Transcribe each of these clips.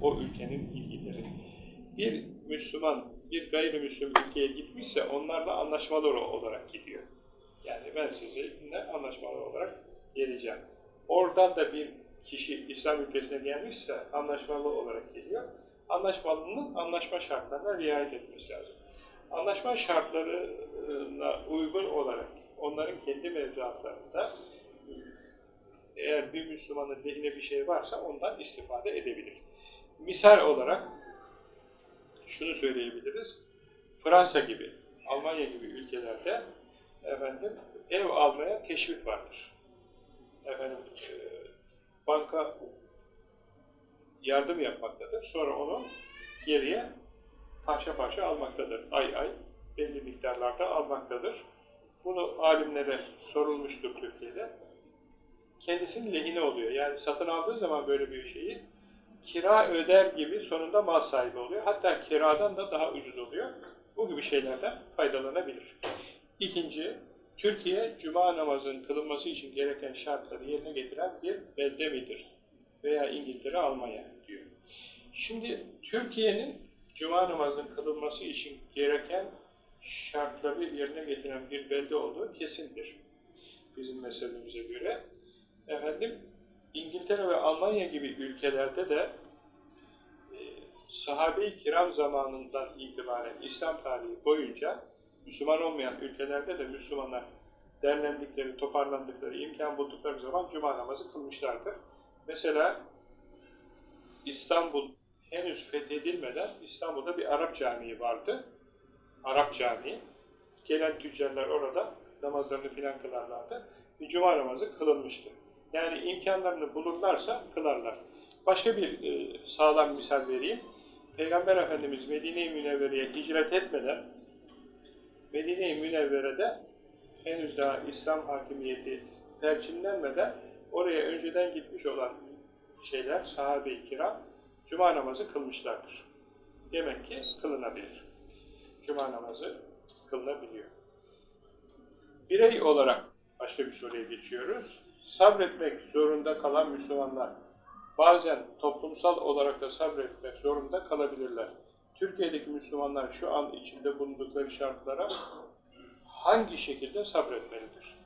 o ülkenin ilgileri. Bir Müslüman, bir gayrimüslim ülkeye gitmişse onlarla anlaşmalı olarak gidiyor. Yani ben sizinle anlaşmalı olarak geleceğim. Oradan da bir kişi İslam ülkesine gelmişse anlaşmalı olarak geliyor. Anlaşmalının anlaşma şartlarına riayet etmesi lazım. Anlaşma şartlarına uygun olarak onların kendi mevzuatlarında eğer bir Müslümanın lehine bir şey varsa ondan istifade edebilir. Misal olarak şunu söyleyebiliriz. Fransa gibi, Almanya gibi ülkelerde efendim ev almaya teşvik vardır. Efendim e, banka yardım yapmaktadır. Sonra onu geriye parça parça almaktadır. Ay ay belli miktarlarda almaktadır. Bunu alimlere sorulmuştur Türkiye'de. Kendisinin lehine oluyor. Yani satın aldığı zaman böyle bir şeyi kira öder gibi sonunda mal sahibi oluyor. Hatta kiradan da daha ucuz oluyor. Bu gibi şeylerden faydalanabilir. İkinci, Türkiye, cuma namazının kılınması için gereken şartları yerine getiren bir belde midir? Veya İngiltere, Almanya diyor. Şimdi Türkiye'nin cuma namazının kılınması için gereken şartları yerine getiren bir belde olduğu kesindir. Bizim mezhebimize göre. Efendim, İngiltere ve Almanya gibi ülkelerde de e, sahabe-i kiram zamanından itibaren İslam tarihi boyunca Müslüman olmayan ülkelerde de Müslümanlar derlendikleri, toparlandıkları, imkan buldukları zaman cuma namazı kılmışlardır. Mesela İstanbul henüz fethedilmeden İstanbul'da bir Arap camii vardı. Arap camii. Gelen tüccarlar orada namazlarını filan kılarlardı. Bir cuma namazı kılınmıştı. Yani imkanlarını bulurlarsa kılarlar. Başka bir e, sağlam misal vereyim. Peygamber Efendimiz Medine-i Münevvere'ye hicret etmeden Medine-i Münevvere'de henüz daha İslam hakimiyeti perçinlenmeden oraya önceden gitmiş olan şeyler, sahabe-i kiram, cuma namazı kılmışlardır. Demek ki kılınabilir. Cuma namazı kılınabiliyor. Birey olarak başka bir soruya geçiyoruz. Sabretmek zorunda kalan Müslümanlar bazen toplumsal olarak da sabretmek zorunda kalabilirler. Türkiye'deki Müslümanlar şu an içinde bulundukları şartlara hangi şekilde sabretmelidir?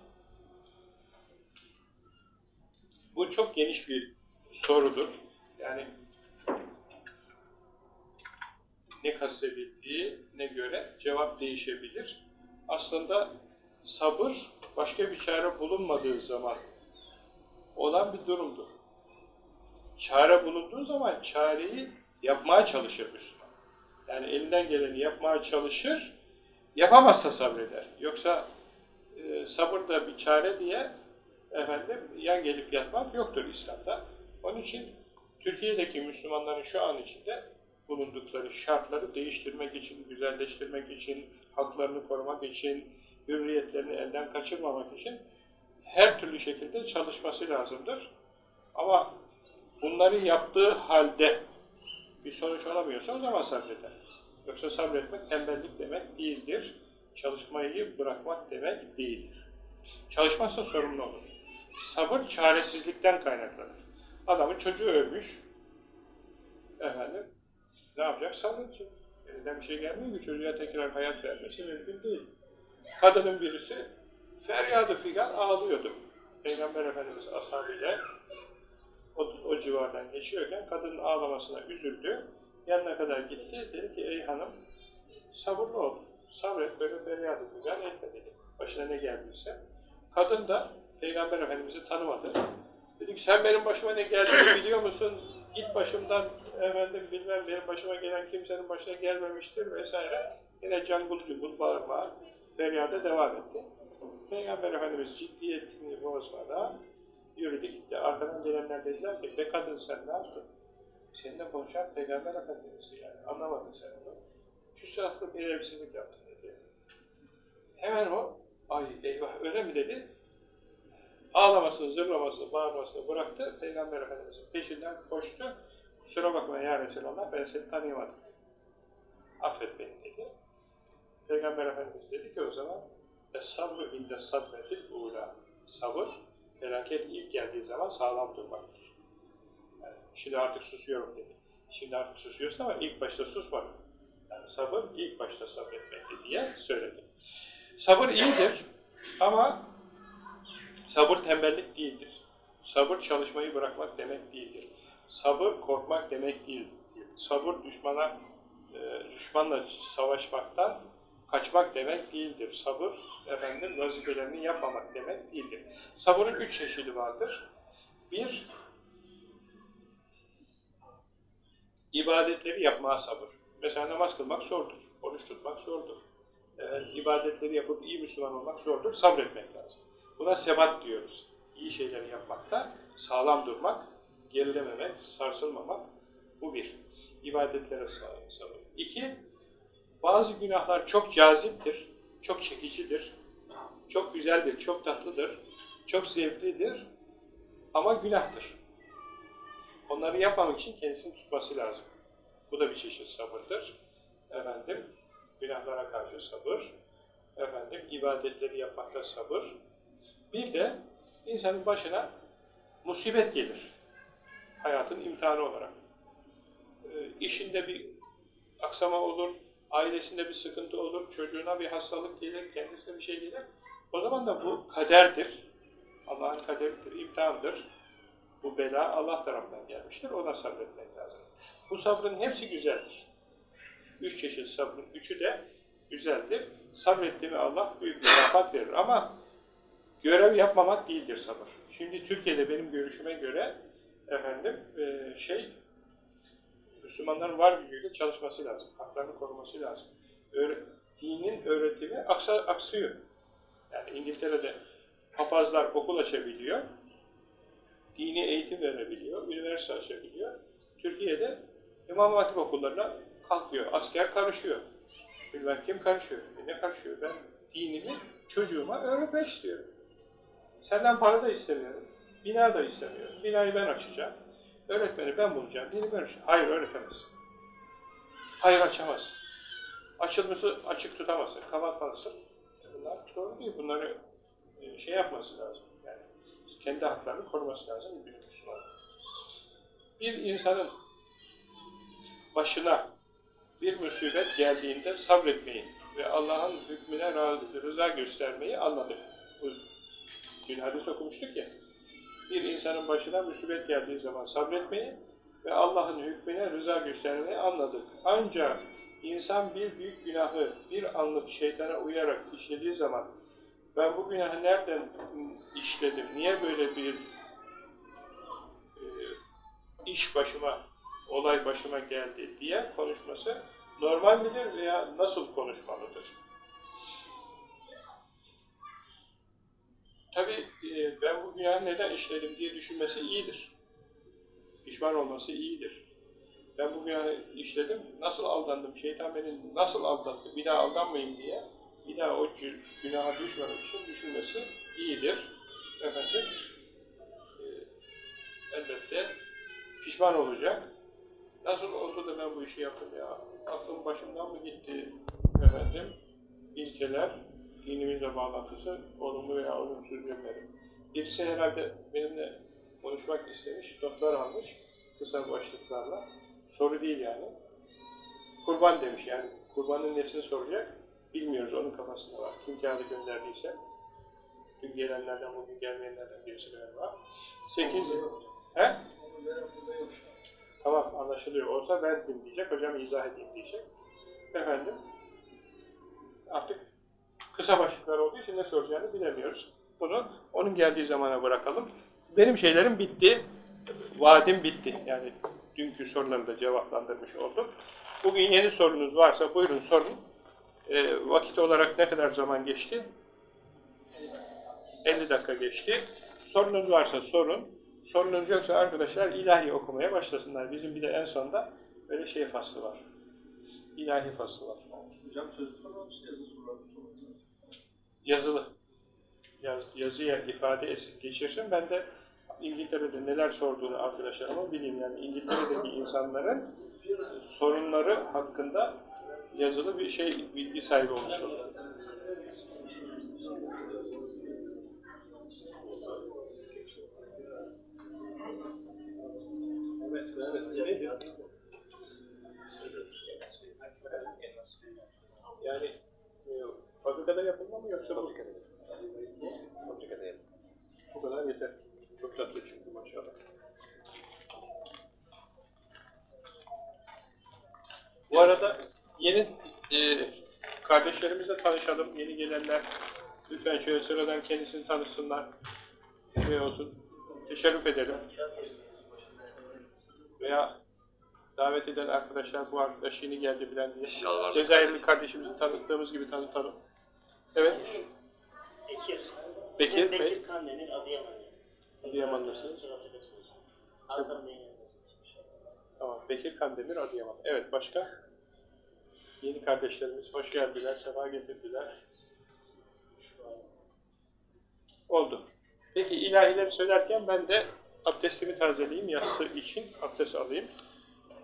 Bu çok geniş bir sorudur. Yani ne ne göre cevap değişebilir. Aslında sabır başka bir çare bulunmadığı zaman olan bir durumdur. Çare bulunduğu zaman çareyi yapmaya çalışır Müslüman. Yani elinden geleni yapmaya çalışır, yapamazsa sabreder. Yoksa e, sabır da bir çare diye efendim yan gelip yatmak yoktur İslam'da. Onun için Türkiye'deki Müslümanların şu an içinde bulundukları şartları değiştirmek için, güzelleştirmek için, haklarını korumak için, hürriyetlerini elden kaçırmamak için her türlü şekilde çalışması lazımdır. Ama bunları yaptığı halde bir sonuç alamıyorsa o zaman sabreder. Yoksa sabretmek tembellik demek değildir. Çalışmayı bırakmak demek değildir. Çalışmazsa sorumlu olur. Sabır çaresizlikten kaynaklanır. Adamın çocuğu ölmüş. Efendim, ne yapacak? Sabredecek. Elinden bir şey gelmiyor ki çocuğa tekrar hayat vermesi mümkün değil. Kadının birisi feryadı figan ağlıyordu. Peygamber Efendimiz ashabıyla o, o civardan geçiyorken kadının ağlamasına üzüldü. Yanına kadar gitti. Dedi ki ey hanım sabırlı ol. Sabret böyle feryadı figan etme dedi. Başına ne geldiyse. Kadın da Peygamber Efendimiz'i tanımadı. Dedi ki sen benim başıma ne geldiğini biliyor musun? Git başımdan efendim bilmem benim başıma gelen kimsenin başına gelmemiştir vesaire. Yine cangul cungul bağırma, feryada devam etti. Peygamber Efendimiz ciddiyetini bozmadan yürüdü gitti. Arkadan gelenler dediler ki be kadın sen ne yaptın? Seninle konuşan Peygamber Efendimiz'i yani anlamadın sen onu. Küsuratlı bir evsizlik yaptın dedi. Hemen o ay eyvah öyle mi dedi? Ağlamasını, zırlamasını, bağırmasını bıraktı. Peygamber Efendimiz'in peşinden koştu. Kusura bakma ya Resulallah ben seni tanıyamadım. Affet beni dedi. Peygamber Efendimiz dedi ki o zaman Es-sabru inde sadmetil uğra. Sabır, felaket ilk geldiği zaman sağlam durmaktır. Yani, şimdi artık susuyorum dedi. Şimdi artık susuyorsun ama ilk başta susmadın. Yani sabır ilk başta sabretmekti diye söyledi. Sabır iyidir ama sabır tembellik değildir. Sabır çalışmayı bırakmak demek değildir. Sabır korkmak demek değildir. Sabır düşmana e, düşmanla savaşmaktan kaçmak demek değildir. Sabır efendim vazifelerini yapmamak demek değildir. Sabırın üç çeşidi vardır. Bir, ibadetleri yapmaya sabır. Mesela namaz kılmak zordur, oruç tutmak zordur. Evet, ibadetleri yapıp iyi Müslüman olmak zordur, sabretmek lazım. Buna sebat diyoruz. İyi şeyleri yapmakta, sağlam durmak, gerilememek, sarsılmamak, bu bir. İbadetlere sabır. İki, bazı günahlar çok caziptir, çok çekicidir, çok güzeldir, çok tatlıdır, çok zevklidir ama günahtır. Onları yapmamak için kendisini tutması lazım. Bu da bir çeşit sabırdır. Efendim, günahlara karşı sabır. Efendim, ibadetleri yapmakta sabır. Bir de insanın başına musibet gelir. Hayatın imtihanı olarak. E, işinde bir aksama olur, ailesinde bir sıkıntı olur, çocuğuna bir hastalık gelir, kendisine bir şey gelir. O zaman da bu kaderdir. Allah'ın kaderidir, imtihandır. Bu bela Allah tarafından gelmiştir. Ona sabretmek lazım. Bu sabrın hepsi güzeldir. Üç çeşit sabrın üçü de güzeldir. Sabrettiğimi Allah büyük bir rafat verir. Ama görev yapmamak değildir sabır. Şimdi Türkiye'de benim görüşüme göre efendim e, şey Müslümanların var gücüyle çalışması lazım. Haklarını koruması lazım. Öğre dinin öğretimi aksa, aksıyor. Yani İngiltere'de papazlar okul açabiliyor, dini eğitim verebiliyor, üniversite açabiliyor. Türkiye'de İmam Hatip okullarına kalkıyor, asker karışıyor. Bilmem kim karışıyor. E ne karışıyor? Ben dinimi çocuğuma öğretmek istiyorum. Senden para da istemiyorum, bina da istemiyorum. Binayı ben açacağım. Öğretmeni ben bulacağım, dinimi öğreteceğim. Hayır öğretemezsin. Hayır açamazsın. Açılması açık tutamazsın, kapatmalısın. Bunlar doğru değil. Bunları e, şey yapması lazım. Yani kendi haklarını koruması lazım bir. Bir insanın başına bir musibet geldiğinde sabretmeyi ve Allah'ın hükmüne rıza göstermeyi anladık. Bu dün hadis okumuştuk ya. Bir insanın başına musibet geldiği zaman sabretmeyi ve Allah'ın hükmüne rıza göstermeyi anladık. Ancak insan bir büyük günahı bir anlık şeytana uyarak işlediği zaman ben bu günahı nereden işledim, niye böyle bir e, iş başıma, olay başıma geldi diye konuşması normal midir veya nasıl konuşmalıdır? Tabi e, ben bu günahı neden işledim diye düşünmesi iyidir. Pişman olması iyidir. Ben bu günahı işledim, nasıl aldandım, şeytan beni nasıl aldattı, bir daha aldanmayayım diye bir daha o günaha düşmemek için düşünmesi iyidir. Efendim, e, elbette pişman olacak. Nasıl oldu da ben bu işi yaptım ya? Aklım başımdan mı gitti? Efendim, ilkeler, dinimizle bağlantısı olumlu veya olumsuz yönleri. Birisi herhalde benimle konuşmak istemiş, notlar almış, kısa başlıklarla. Soru değil yani. Kurban demiş yani. Kurbanın nesini soracak? Bilmiyoruz, onun kafasında var. Kim kağıdı gönderdiyse. Dün gelenlerden, bugün gelmeyenlerden birisi galiba. Sekiz... He? Tamam, anlaşılıyor. Olsa verdim diyecek, hocam izah edeyim diyecek. Efendim, artık kısa başlıklar olduğu için ne soracağını bilemiyoruz. Bunu onun geldiği zamana bırakalım. Benim şeylerim bitti. Vaadim bitti. Yani dünkü soruları da cevaplandırmış oldum. Bugün yeni sorunuz varsa buyurun sorun. E, vakit olarak ne kadar zaman geçti? 50 dakika geçti. Sorunuz varsa sorun. Sorunuz yoksa arkadaşlar ilahi okumaya başlasınlar. Bizim bir de en sonda böyle şey faslı var. İlahi faslı var. Hocam sözlü sorular yazılı sorular Yazılı. Yaz, yazıya ifade etsin, geçirsin. Ben de İngiltere'de neler sorduğunu arkadaşlarıma bileyim. Yani İngiltere'deki insanların sorunları hakkında yazılı bir şey, bilgi sahibi olmuş olur. Evet, evet. Yani e, fabrikada yapılma mı yoksa bu? Fabrikada Fabrikada yap. Bu kadar yeter. Çok tatlı çıktı maşallah. Bu arada yeni e, kardeşlerimizle tanışalım. Yeni gelenler lütfen şöyle sıradan kendisini tanısınlar. Şey olsun. Teşerrüf edelim. Veya davet eden arkadaşlar bu arkadaş yeni geldi bilen diye. Cezayirli kardeşimizi tanıttığımız gibi tanıtalım. Evet. Bekir. Bekir Bey. Bekir Kandemir Adıyaman. Adıyamanlısınız. Ankara'da yayınlanmış. Tamam. Bekir Kandemir Adıyaman. Evet başka? Yeni kardeşlerimiz hoş geldiler, sefa getirdiler. Oldu. Peki ilahileri söylerken ben de abdestimi tazeleyeyim, yatsı için abdest alayım.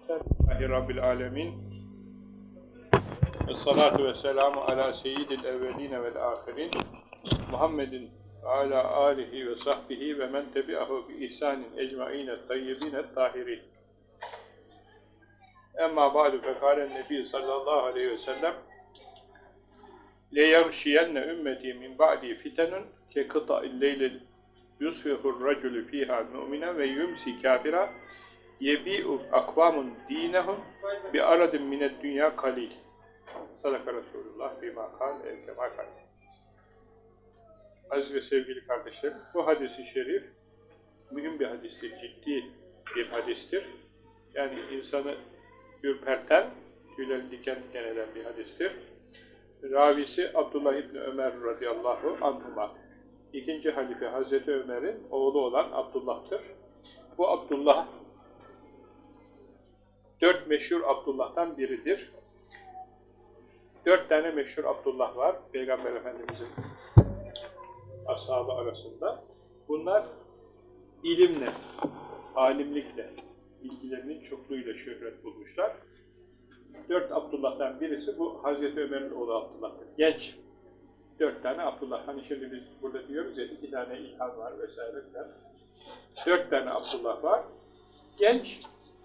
Bismillahi Rabbil Alemin. Ve salatu ve selamu ala seyyidil evveline vel ahirin Muhammedin ala alihi ve sahbihi ve men tebi'ahu bi ihsanin ecmaine tayyibine tahirin. Emma ba'du fekalen nebi sallallahu aleyhi ve sellem leyevşiyenne ümmeti min ba'di fitenun ke kıta'il leylil yusfihur racülü fiha mu'mine ve yümsi kafira yebi'u akvamun dinehum bi aradin mined dünya kalil. Sadaka Resulullah bima kal el kema kal. Aziz ve sevgili kardeşlerim, bu hadisi şerif mühim bir hadistir, ciddi bir hadistir. Yani insanı ürperten, tüyleri diken diken eden bir hadistir. Ravisi Abdullah İbni Ömer radıyallahu anhuma. İkinci halife Hazreti Ömer'in oğlu olan Abdullah'tır. Bu Abdullah, dört meşhur Abdullah'tan biridir. Dört tane meşhur Abdullah var Peygamber Efendimiz'in ashabı arasında. Bunlar ilimle, alimlikle, bilgilerinin çokluğuyla şöhret bulmuşlar. Dört Abdullah'tan birisi bu Hazreti Ömer'in oğlu Abdullah'tır. Genç. Dört tane Abdullah. Hani şimdi biz burada diyoruz ya iki tane İlhan var vesaire. Dört tane Abdullah var. Genç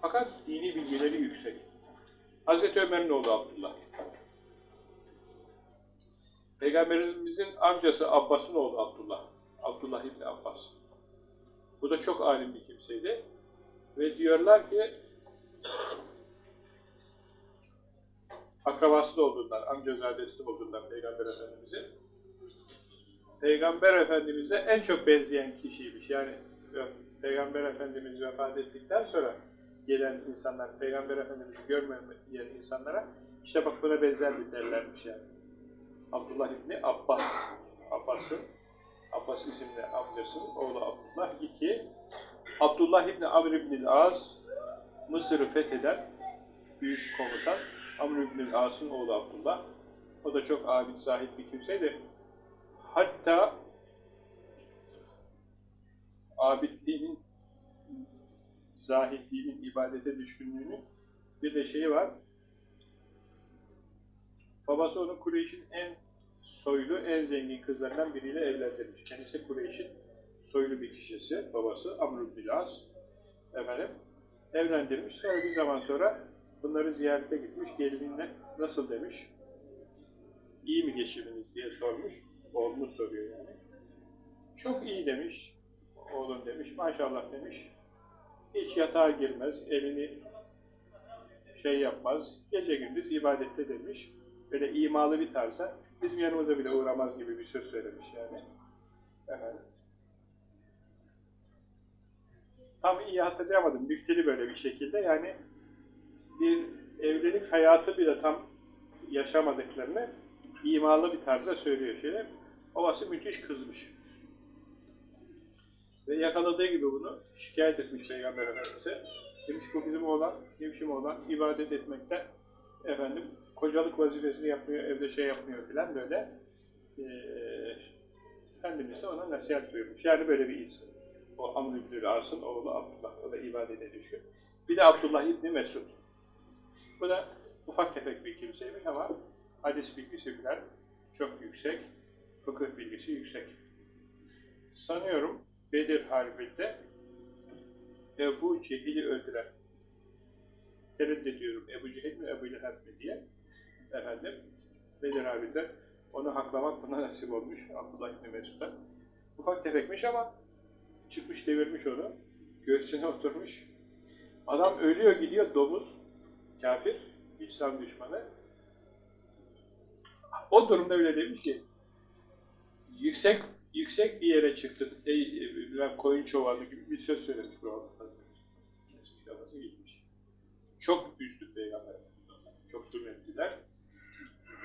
fakat dini bilgileri yüksek. Hazreti Ömer'in oğlu Abdullah. Peygamberimizin amcası Abbas'ın oğlu Abdullah. Abdullah İbni Abbas. Bu da çok alim bir kimseydi. Ve diyorlar ki akrabası da olduğundan, amcazadesi de olduğundan Peygamber Efendimiz'in Peygamber Efendimiz'e en çok benzeyen kişiymiş. Yani Peygamber Efendimiz vefat ettikten sonra gelen insanlar, Peygamber Efendimiz'i görmeyen insanlara işte bak buna benzer derlermiş yani. Abdullah İbni Abbas. Abbas'ın Abbas isimli amcasının oğlu Abdullah. iki Abdullah İbni Amr İbni Az Mısır'ı fetheden büyük komutan Amr İbni As'ın oğlu Abdullah. O da çok abid, zahid bir kimseydi. Hatta abidliğinin zahidliğinin ibadete düşkünlüğünü bir de şeyi var. Babası onu Kureyş'in en soylu, en zengin kızlarından biriyle evlendirmiş. Kendisi Kureyş'in soylu bir kişisi, babası Amr ibn As efendim, evlendirmiş. Sonra bir zaman sonra bunları ziyarete gitmiş, gelinine nasıl demiş, iyi mi geçiminiz diye sormuş, oğlunu soruyor yani. Çok iyi demiş, oğlum demiş, maşallah demiş, hiç yatağa girmez, elini şey yapmaz, gece gündüz ibadette demiş, böyle imalı bir tarzda, bizim yanımıza bile uğramaz gibi bir söz söylemiş yani. Efendim. Tam iyi hatırlayamadım, nükteli böyle bir şekilde, yani bir evlilik hayatı bile tam yaşamadıklarını imalı bir tarzda söylüyor şöyle. Babası müthiş kızmış. Ve yakaladığı gibi bunu şikayet etmiş Peygamber Efendimiz'e. Demiş bu bizim oğlan, nevşim oğlan ibadet etmekte efendim kocalık vazifesini yapmıyor, evde şey yapmıyor filan böyle. Ee, Efendimiz ona nasihat buyurmuş. Yani böyle bir insan. O Amr İbni As'ın oğlu Abdullah. O da ibadete düşkün. Bir de Abdullah İbni Mesud. Bu da ufak tefek bir kimseymiş ama hadis bilgisi bilen çok yüksek, fıkıh bilgisi yüksek. Sanıyorum Bedir Harbi'nde Ebu Cehil'i öldüren tereddüt ediyorum Ebu Cehil mi Ebu Leheb mi diye efendim Bedir Harbi'de onu haklamak buna nasip olmuş Abdullah İbni Mesud'a. Ufak tefekmiş ama çıkmış devirmiş onu. Göğsüne oturmuş. Adam ölüyor gidiyor domuz, kafir, İslam düşmanı. O durumda öyle demiş ki yüksek yüksek bir yere çıktı. Ey, ben koyun çobanı gibi bir söz söylemiş bu arada. Kesmiş kafası gitmiş. Çok üzdü peygamber. Çok zulmettiler.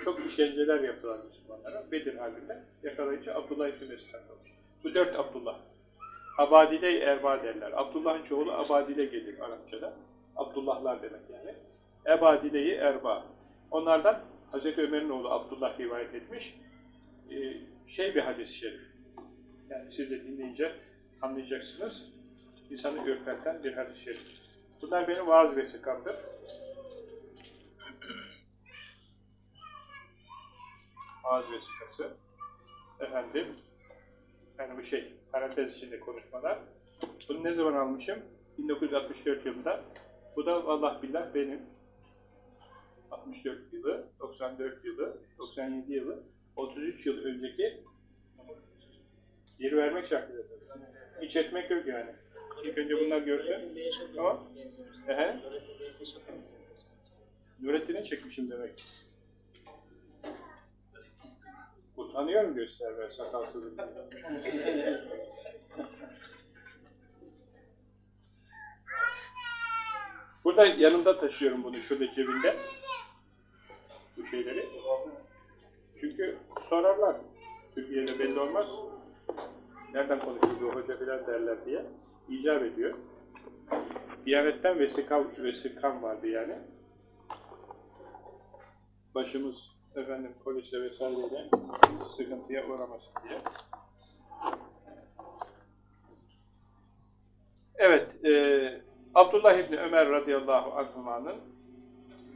Çok işkenceler yaptılar Müslümanlara. Bedir halinde yakalayınca Abdullah İbni kalmış. Bu dört Abdullah. Abadile-i Erba derler. Abdullah'ın çoğulu Abadile gelir Arapçada. Abdullahlar demek yani. Ebadile-i Erba. Onlardan Hazreti Ömer'in oğlu Abdullah rivayet etmiş. Ee, şey bir hadis-i şerif. Yani siz de dinleyince anlayacaksınız. İnsanı ürperten bir hadis-i şerif. Bunlar benim vaaz vesikamdır. Vaaz vesikası. Efendim, yani bu şey, parantez içinde konuşmalar. Bunu ne zaman almışım? 1964 yılında. Bu da Allah billah benim. 64 yılı, 94 yılı, 97 yılı, 33 yıl önceki geri vermek şartıyla. Hiç etmek yok yani. İlk önce bunlar görsün. Tamam. Ehe. Nurettin'e çekmişim demek. Utanıyorum göstermeye sakalsızlık. Burada yanımda taşıyorum bunu şurada cebimde. Bu şeyleri. Çünkü sorarlar. Türkiye'de belli olmaz. Nereden konuşuyor hoca filan derler diye. icap ediyor. Diyanetten vesikam, vesikam vardı yani. Başımız efendim polisle vesaireyle sıkıntıya uğramasın diye. Evet, e, Abdullah İbni Ömer radıyallahu anhümanın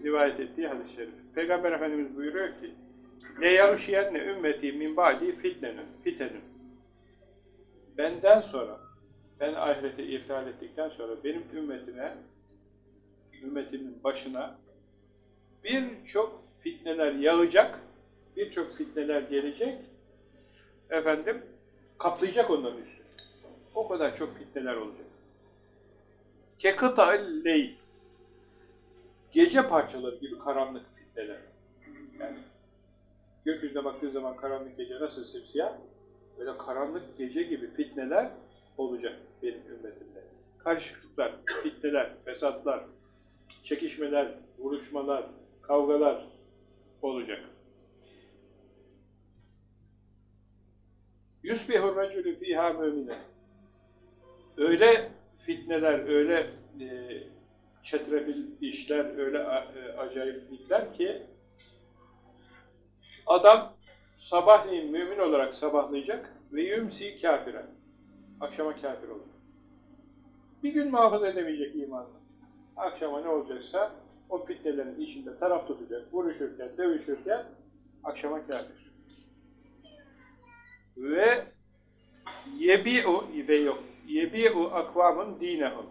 rivayet ettiği hadis-i şerif. Peygamber Efendimiz buyuruyor ki, ne yarışiyenne ümmeti min ba'di fitnenün, fitenün. Benden sonra, ben ahirete irtihal ettikten sonra benim ümmetime, ümmetimin başına birçok fitneler yağacak, birçok fitneler gelecek, efendim, kaplayacak onların üstü. O kadar çok fitneler olacak. Kekıta'l leyl. Gece parçaları gibi karanlık fitneler. Yani gökyüzüne baktığı zaman karanlık gece nasıl simsiyah? Böyle karanlık gece gibi fitneler olacak benim ümmetimde. Karışıklıklar, fitneler, fesatlar, çekişmeler, vuruşmalar, kavgalar olacak. Yusbihur racülü fîhâ mümine. Öyle fitneler, öyle e, çetrefil işler, öyle e, acayiplikler ki adam sabahleyin mümin olarak sabahlayacak ve yümsi kafiren. Akşama kafir olur. Bir gün muhafaza edemeyecek imanını. Akşama ne olacaksa o fitnelerin içinde taraf tutacak, vuruşurken, dövüşürken akşama kafir. Ve yebi'u ve yok. Yebi'u akvamın dinehum.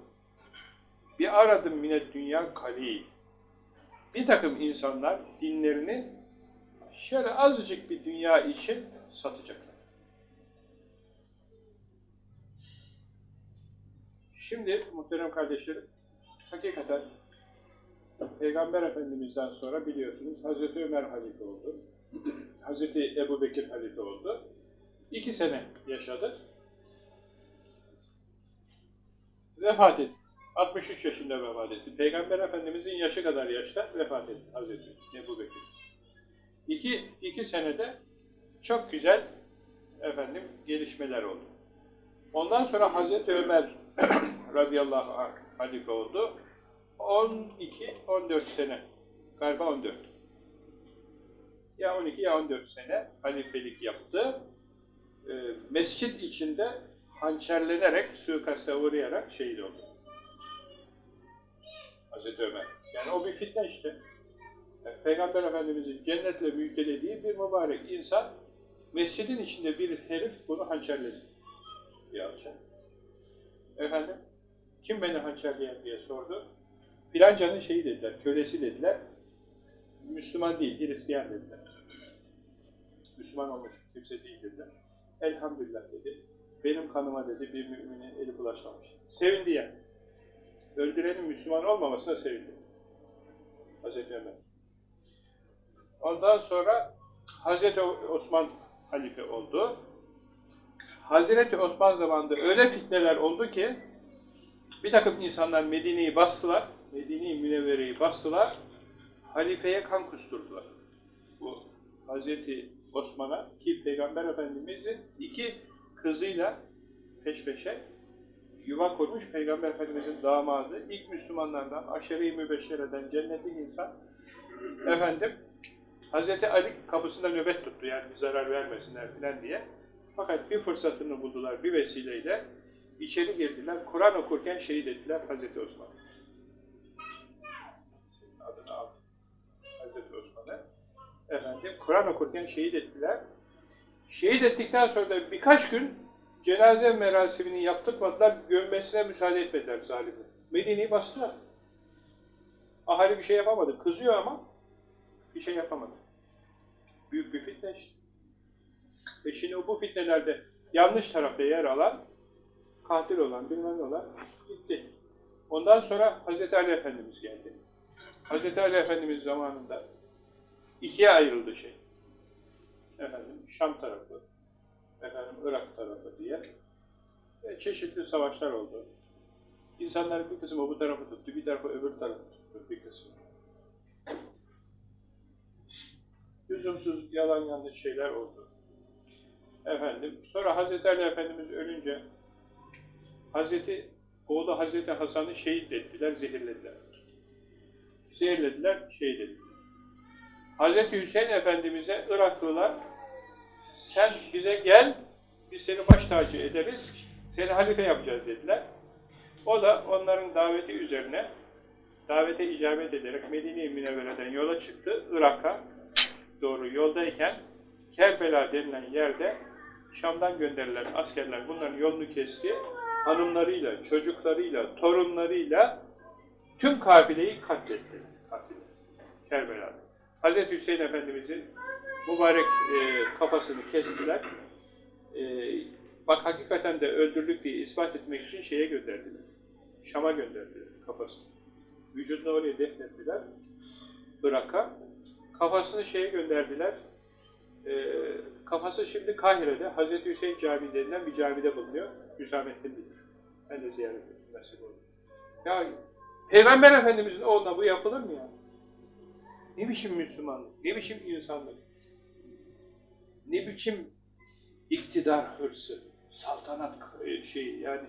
Bir aradım minet dünya kalil. Bir takım insanlar dinlerini şöyle azıcık bir dünya için satacaklar. Şimdi muhterem kardeşlerim, hakikaten Peygamber Efendimiz'den sonra biliyorsunuz Hazreti Ömer halife oldu. Hazreti Ebu Bekir halife oldu. İki sene yaşadı. Vefat etti. 63 yaşında vefat etti. Peygamber Efendimiz'in yaşı kadar yaşta vefat etti Hazreti Ebu Bekir. İki, iki senede çok güzel efendim gelişmeler oldu. Ondan sonra Hazreti Ömer radıyallahu anh halife oldu. 12-14 sene, galiba 14. Ya 12 ya 14 sene halifelik yaptı. Ee, mescit içinde hançerlenerek, suikaste uğrayarak şehit oldu. Hazreti Ömer. Yani o bir fitne işte. Yani Peygamber Efendimiz'in cennetle müjdelediği bir mübarek insan, mescidin içinde bir herif bunu hançerledi. Bir alçak. Efendim, kim beni hançerleyen diye sordu. Filancanın şeyi dediler, kölesi dediler. Müslüman değil, Hristiyan dediler. Müslüman olmuş kimse değil dediler. Elhamdülillah dedi. Benim kanıma dedi bir müminin eli bulaşmamış. Sevindi yani. Öldürenin Müslüman olmamasına sevindi. Hazreti Ömer. Ondan sonra Hazreti Osman halife oldu. Hazreti Osman zamanında öyle fitneler oldu ki bir takım insanlar Medine'yi bastılar, Medine-i Münevvere'yi bastılar, halifeye kan kusturdular. Bu Hazreti Osman'a ki Peygamber Efendimiz'in iki kızıyla peş peşe yuva kurmuş Peygamber Efendimiz'in damadı, ilk Müslümanlardan, aşere-i mübeşşereden, cennetlik insan, efendim, Hazreti Ali kapısında nöbet tuttu, yani zarar vermesinler filan diye. Fakat bir fırsatını buldular, bir vesileyle, içeri girdiler, Kur'an okurken şehit ettiler Hazreti Osman. Adını al. Hazreti Osman'ı. Efendim, Kur'an okurken şehit ettiler. Şehit ettikten sonra da birkaç gün cenaze merasimini yaptırmadılar, gömmesine müsaade etmediler zalimi. Medine'yi bastılar. Ahali bir şey yapamadı. Kızıyor ama bir şey yapamadı. Büyük bir fitne işte. Ve şimdi bu fitnelerde yanlış tarafta yer alan, katil olan, bilmem ne olan gitti. Ondan sonra Hz. Ali Efendimiz geldi. Hz. Ali Efendimiz zamanında ikiye ayrıldı şey. Efendim, Şam tarafı, efendim, Irak tarafı diye ve çeşitli savaşlar oldu. İnsanların bir kısmı bu tarafı tuttu, bir tarafı öbür tarafı tuttu, bir kısmı. Lüzumsuz, yalan yanlış şeyler oldu. Efendim, sonra Hazreti Ali Efendimiz ölünce Hazreti oğlu Hazreti Hasan'ı şehit ettiler, zehirlediler. Zehirlediler, şehit ettiler. Hazreti Hüseyin Efendimiz'e Iraklılar sen bize gel, biz seni baş tacı ederiz, seni halife yapacağız dediler. O da onların daveti üzerine davete icabet ederek Medine-i Münevvere'den yola çıktı. Irak'a doğru yoldayken Kerbela denilen yerde Şam'dan gönderilen askerler bunların yolunu kesti. Hanımlarıyla, çocuklarıyla, torunlarıyla tüm kafileyi katletti. Kerbela'da. Hz. Hüseyin Efendimiz'in mübarek e, kafasını kestiler. E, bak hakikaten de öldürdük diye ispat etmek için şeye gönderdiler. Şam'a gönderdiler kafasını. Vücudunu oraya defnettiler. Irak'a. Kafasını şeye gönderdiler. E, kafası şimdi Kahire'de Hz. Hüseyin Camii denilen bir camide bulunuyor. Hüsamettin de ziyaret ettim. Nasip oldu. Ya Peygamber Efendimiz'in oğluna bu yapılır mı ya? Ne biçim Müslümanlık, ne biçim insanlık, ne biçim iktidar hırsı, saltanat şey yani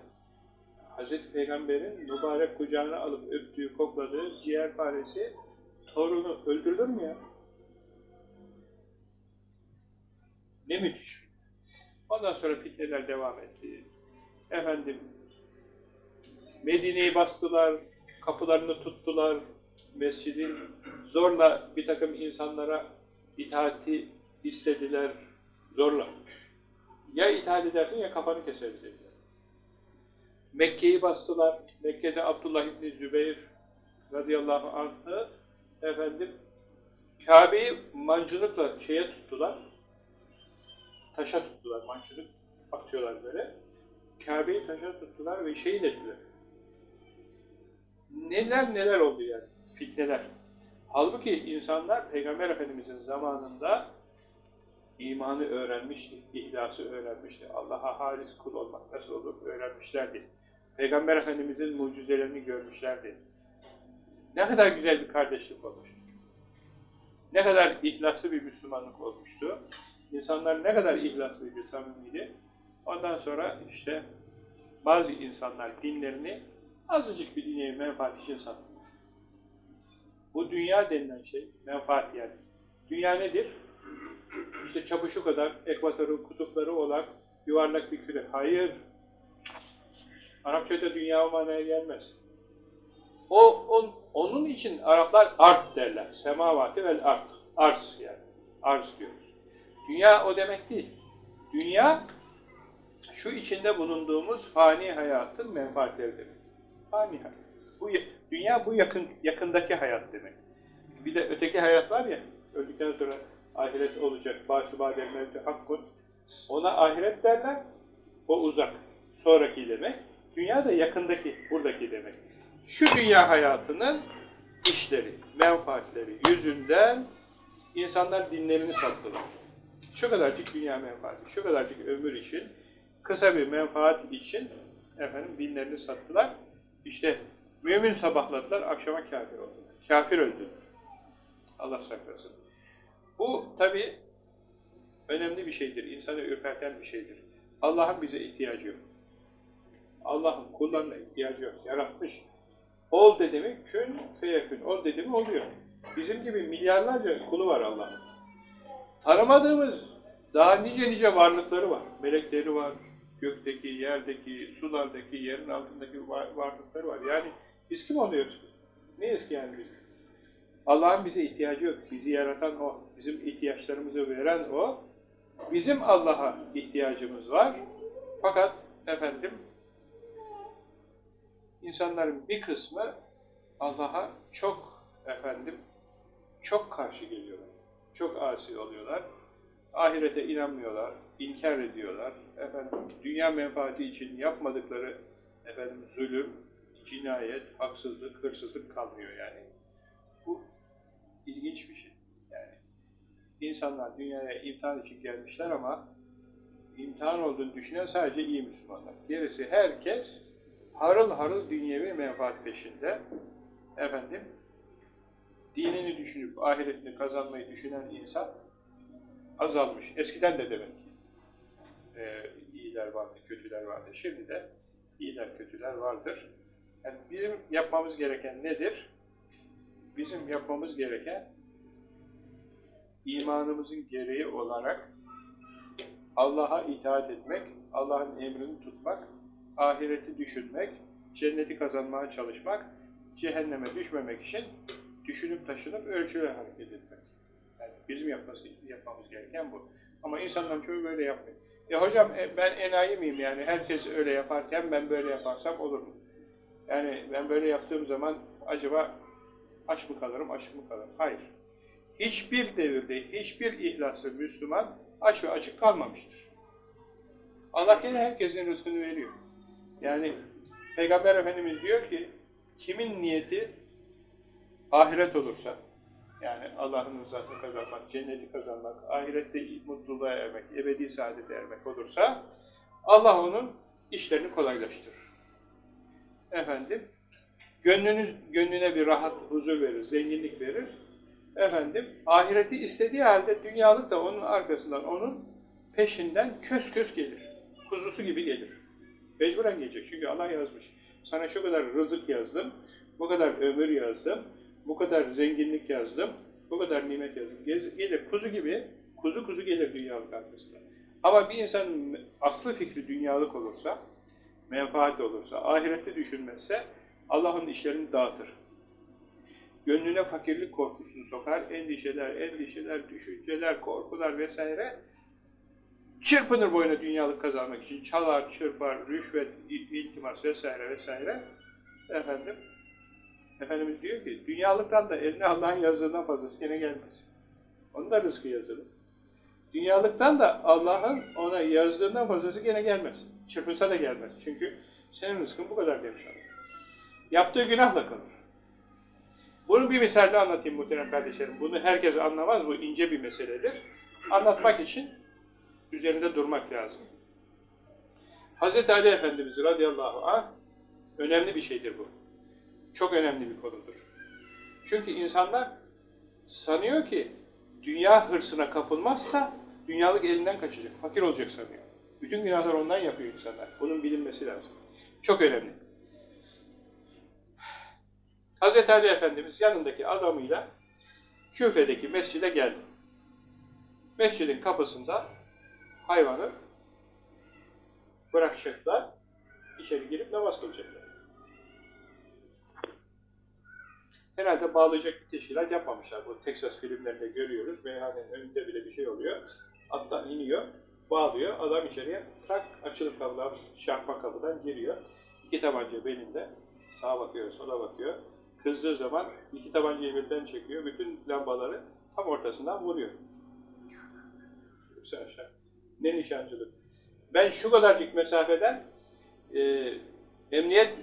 Hz. Peygamber'in mübarek kucağına alıp öptüğü, kokladığı ciğerparesi torunu öldürülür mü ya? Ne müthiş. Ondan sonra fitneler devam etti. Efendim, Medine'yi bastılar, kapılarını tuttular, mescidin zorla bir takım insanlara itaati istediler, zorla. Ya itaat edersin ya kafanı keseriz dediler. Mekke'yi bastılar. Mekke'de Abdullah İbni Zübeyir radıyallahu anh'ı efendim Kabe'yi mancınıkla şeye tuttular. Taşa tuttular mancınık atıyorlar böyle. Kabe'yi taşa tuttular ve şehit ettiler. Neler neler oldu yani fitneler. Halbuki insanlar Peygamber Efendimiz'in zamanında imanı öğrenmişti, ihlası öğrenmişti. Allah'a halis kul olmak nasıl olur öğrenmişlerdi. Peygamber Efendimiz'in mucizelerini görmüşlerdi. Ne kadar güzel bir kardeşlik olmuştu. Ne kadar ihlaslı bir Müslümanlık olmuştu. İnsanlar ne kadar ihlaslıydı, samimiydi. Ondan sonra işte bazı insanlar dinlerini azıcık bir dünyaya menfaat için sattılar. Bu dünya denilen şey, menfaat yani. Dünya nedir? İşte çapı kadar, ekvatoru, kutupları olan yuvarlak bir küre. Hayır. Arapçada dünya manaya gelmez. O, on, onun için Araplar art derler. Semavati vel art. Arz yani. Arz diyoruz. Dünya o demek değil. Dünya, şu içinde bulunduğumuz fani hayatın menfaatleri demek. Fani hayat. Bu, dünya bu yakın yakındaki hayat demek. Bir de öteki hayat var ya, öldükten sonra Ahiret olacak. Bâsı bâdel mevti hakkun. Ona ahiret derler. O uzak. Sonraki demek. Dünya da yakındaki, buradaki demek. Şu dünya hayatının işleri, menfaatleri yüzünden insanlar dinlerini sattılar. Şu kadarcık dünya menfaati, şu kadarcık ömür için, kısa bir menfaat için efendim dinlerini sattılar. İşte mümin sabahladılar, akşama kafir oldular. Kafir öldüler. Allah saklasın. Bu tabi önemli bir şeydir, insanı ürperten bir şeydir. Allah'ın bize ihtiyacı yok. Allah'ın kullarına ihtiyacı yok. Yaratmış. Ol dedi mi kün feyekün. Ol dedi mi oluyor. Bizim gibi milyarlarca kulu var Allah'ın. Tanımadığımız daha nice nice varlıkları var. Melekleri var. Gökteki, yerdeki, sulardaki, yerin altındaki var- varlıkları var. Yani biz kim oluyoruz? Neyiz ki yani biz? Allah'ın bize ihtiyacı yok. Bizi yaratan O. Bizim ihtiyaçlarımızı veren O. Bizim Allah'a ihtiyacımız var. Fakat efendim insanların bir kısmı Allah'a çok efendim çok karşı geliyorlar. Çok asi oluyorlar. Ahirete inanmıyorlar, inkar ediyorlar. Efendim dünya menfaati için yapmadıkları efendim zulüm, cinayet, haksızlık, hırsızlık kalmıyor yani. Bu ilginç bir şey. Yani insanlar dünyaya imtihan için gelmişler ama imtihan olduğunu düşünen sadece iyi Müslümanlar. Gerisi herkes harıl harıl dünyevi menfaat peşinde. Efendim, dinini düşünüp ahiretini kazanmayı düşünen insan azalmış. Eskiden de demek ki e, iyiler vardı, kötüler vardı. Şimdi de iyiler, kötüler vardır. Yani bizim yapmamız gereken nedir? Bizim yapmamız gereken imanımızın gereği olarak Allah'a itaat etmek, Allah'ın emrini tutmak, ahireti düşünmek, cenneti kazanmaya çalışmak, cehenneme düşmemek için düşünüp taşınıp ölçüle hareket etmek. Bizim yapması, yapmamız gereken bu. Ama insanların çoğu böyle yapmıyor. Ya hocam e, ben enayi miyim yani herkes öyle yaparken ben böyle yaparsam olur mu? Yani ben böyle yaptığım zaman acaba aç mı kalırım, aç mı kalırım? Hayır. Hiçbir devirde, hiçbir ihlaslı Müslüman aç ve açık kalmamıştır. Allah gene herkesin rızkını veriyor. Yani Peygamber Efendimiz diyor ki, kimin niyeti ahiret olursa, yani Allah'ın rızasını kazanmak, cenneti kazanmak, ahirette mutluluğa ermek, ebedi saadete ermek olursa, Allah onun işlerini kolaylaştırır. Efendim, gönlünüz, gönlüne bir rahat, huzur verir, zenginlik verir. Efendim, ahireti istediği halde dünyalık da onun arkasından, onun peşinden kös kös gelir. Kuzusu gibi gelir. Mecburen gelecek çünkü Allah yazmış. Sana şu kadar rızık yazdım, bu kadar ömür yazdım, bu kadar zenginlik yazdım, bu kadar nimet yazdım. Gelir kuzu gibi, kuzu kuzu gelir dünyalık arkasından. Ama bir insanın aklı fikri dünyalık olursa, menfaat olursa, ahirette düşünmezse Allah onun işlerini dağıtır. Gönlüne fakirlik korkusunu sokar, endişeler, endişeler, düşünceler, korkular vesaire çırpınır boyuna dünyalık kazanmak için. Çalar, çırpar, rüşvet, iltimas vesaire vesaire. Efendim, Efendimiz diyor ki, dünyalıktan da eline Allah'ın yazdığından fazlası gene gelmez. Onun da rızkı yazılı. Dünyalıktan da Allah'ın ona yazdığından fazlası gene gelmez. Çırpınsa da gelmez. Çünkü senin rızkın bu kadar demiş Allah. Yaptığı günahla kalır. Bunu bir misalle anlatayım muhterem kardeşlerim. Bunu herkes anlamaz, bu ince bir meseledir. Anlatmak için üzerinde durmak lazım. Hz. Ali Efendimiz radıyallahu anh önemli bir şeydir bu. Çok önemli bir konudur. Çünkü insanlar sanıyor ki dünya hırsına kapılmazsa dünyalık elinden kaçacak, fakir olacak sanıyor. Bütün günahlar ondan yapıyor insanlar. Bunun bilinmesi lazım. Çok önemli. Hz. Ali Efendimiz yanındaki adamıyla Küfe'deki mescide geldi. Mescidin kapısında hayvanı bırakacaklar, içeri girip namaz kılacaklar. Herhalde bağlayacak bir teşkilat yapmamışlar. Bu Texas filmlerinde görüyoruz. Meyhanenin önünde bile bir şey oluyor. Attan iniyor, bağlıyor. Adam içeriye tak açılıp kapıdan, çarpma kapıdan giriyor. İki tabanca belinde. Sağa bakıyor, sola bakıyor. Kızdığı zaman iki tabancayı birden çekiyor. Bütün lambaları tam ortasından vuruyor. yoksa aşağı. Ne nişancılık? Ben şu kadarcık mesafeden e, emniyet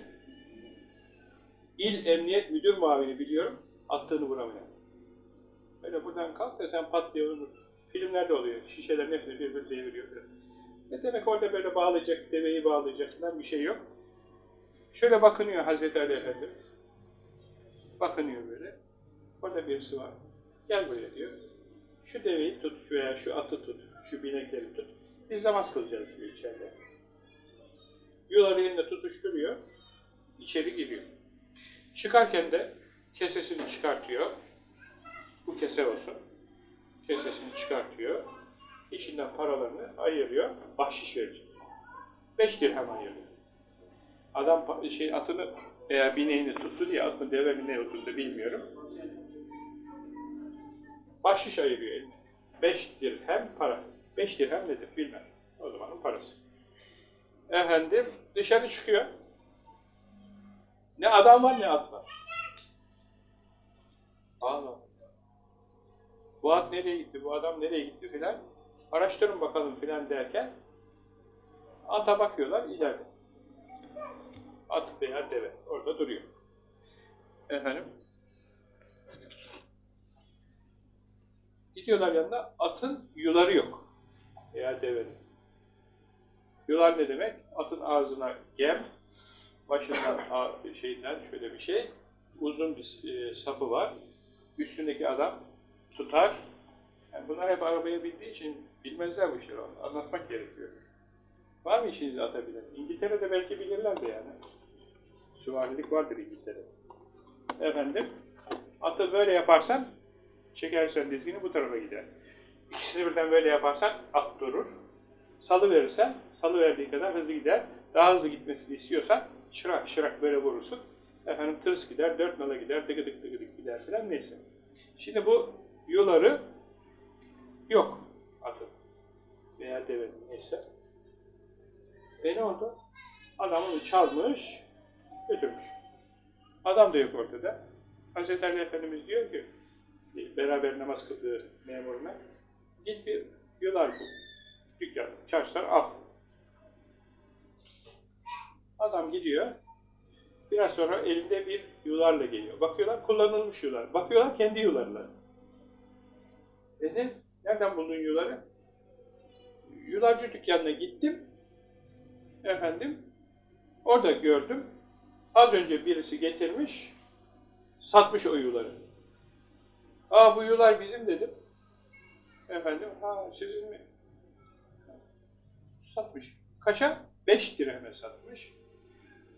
il emniyet müdür muavini biliyorum, attığını vuramayan. Öyle buradan kalk da sen pat diye vurur. Filmlerde oluyor, şişelerin hepsini birbirine deviriyor. Ne demek orada böyle bağlayacak, deveyi bağlayacak falan bir şey yok. Şöyle bakınıyor Hazreti Ali Efendimiz. Bakınıyor böyle. Orada birisi var. Gel buraya diyor. Şu deveyi tut veya şu atı tut, şu binekleri tut. Biz namaz kılacağız diyor içeride. Yuları elinde tutuşturuyor. içeri giriyor. Çıkarken de kesesini çıkartıyor. Bu kese olsun. Kesesini çıkartıyor. İçinden paralarını ayırıyor. Bahşiş verecek. Beş dirhem ayırıyor. Adam şey atını veya bineğini tuttu diye atın deve mi ne oturdu bilmiyorum. Bahşiş ayırıyor eline. Beş dirhem para. Beş dirhem nedir bilmem. O zamanın parası. Efendim dışarı çıkıyor. Ne adam var ne at var. Allah. Bu at nereye gitti, bu adam nereye gitti filan. Araştırın bakalım filan derken ata bakıyorlar ileride. At veya deve orada duruyor. Efendim Gidiyorlar yanında, atın yuları yok. Veya devenin. Yular ne demek? Atın ağzına gem, başından, şeyinden şöyle bir şey, uzun bir e, sapı var. Üstündeki adam tutar. Yani bunlar hep arabaya bindiği için bilmezler bu işleri. Anlatmak gerekiyor. Var mı işinizi atabilen? İngiltere'de belki bilirler de yani. Süvarilik vardır İngiltere'de. Efendim, atı böyle yaparsan Çekersen dizgini bu tarafa gider. İkisini birden böyle yaparsan at durur. Salı verirsen, salı verdiği kadar hızlı gider. Daha hızlı gitmesini istiyorsan şırak şırak böyle vurursun. Efendim tırs gider, dört nala gider, tıkıdık tıkıdık gider filan neyse. Şimdi bu yuları yok atın veya devenin neyse. E ne oldu? Adam onu çalmış, götürmüş. Adam da yok ortada. Hazreti Ali Efendimiz diyor ki, beraber namaz kıldığı memuruna git bir yular bul. Dükkan, çarşıdan al. Adam gidiyor. Biraz sonra elinde bir yularla geliyor. Bakıyorlar kullanılmış yular. Bakıyorlar kendi yularla. Dedim, nereden buldun yuları? Yularcı dükkanına gittim. Efendim, orada gördüm. Az önce birisi getirmiş, satmış o yuları. Aa bu yular bizim dedim. Efendim, ha sizin mi? Satmış. Kaça? Beş dirheme satmış.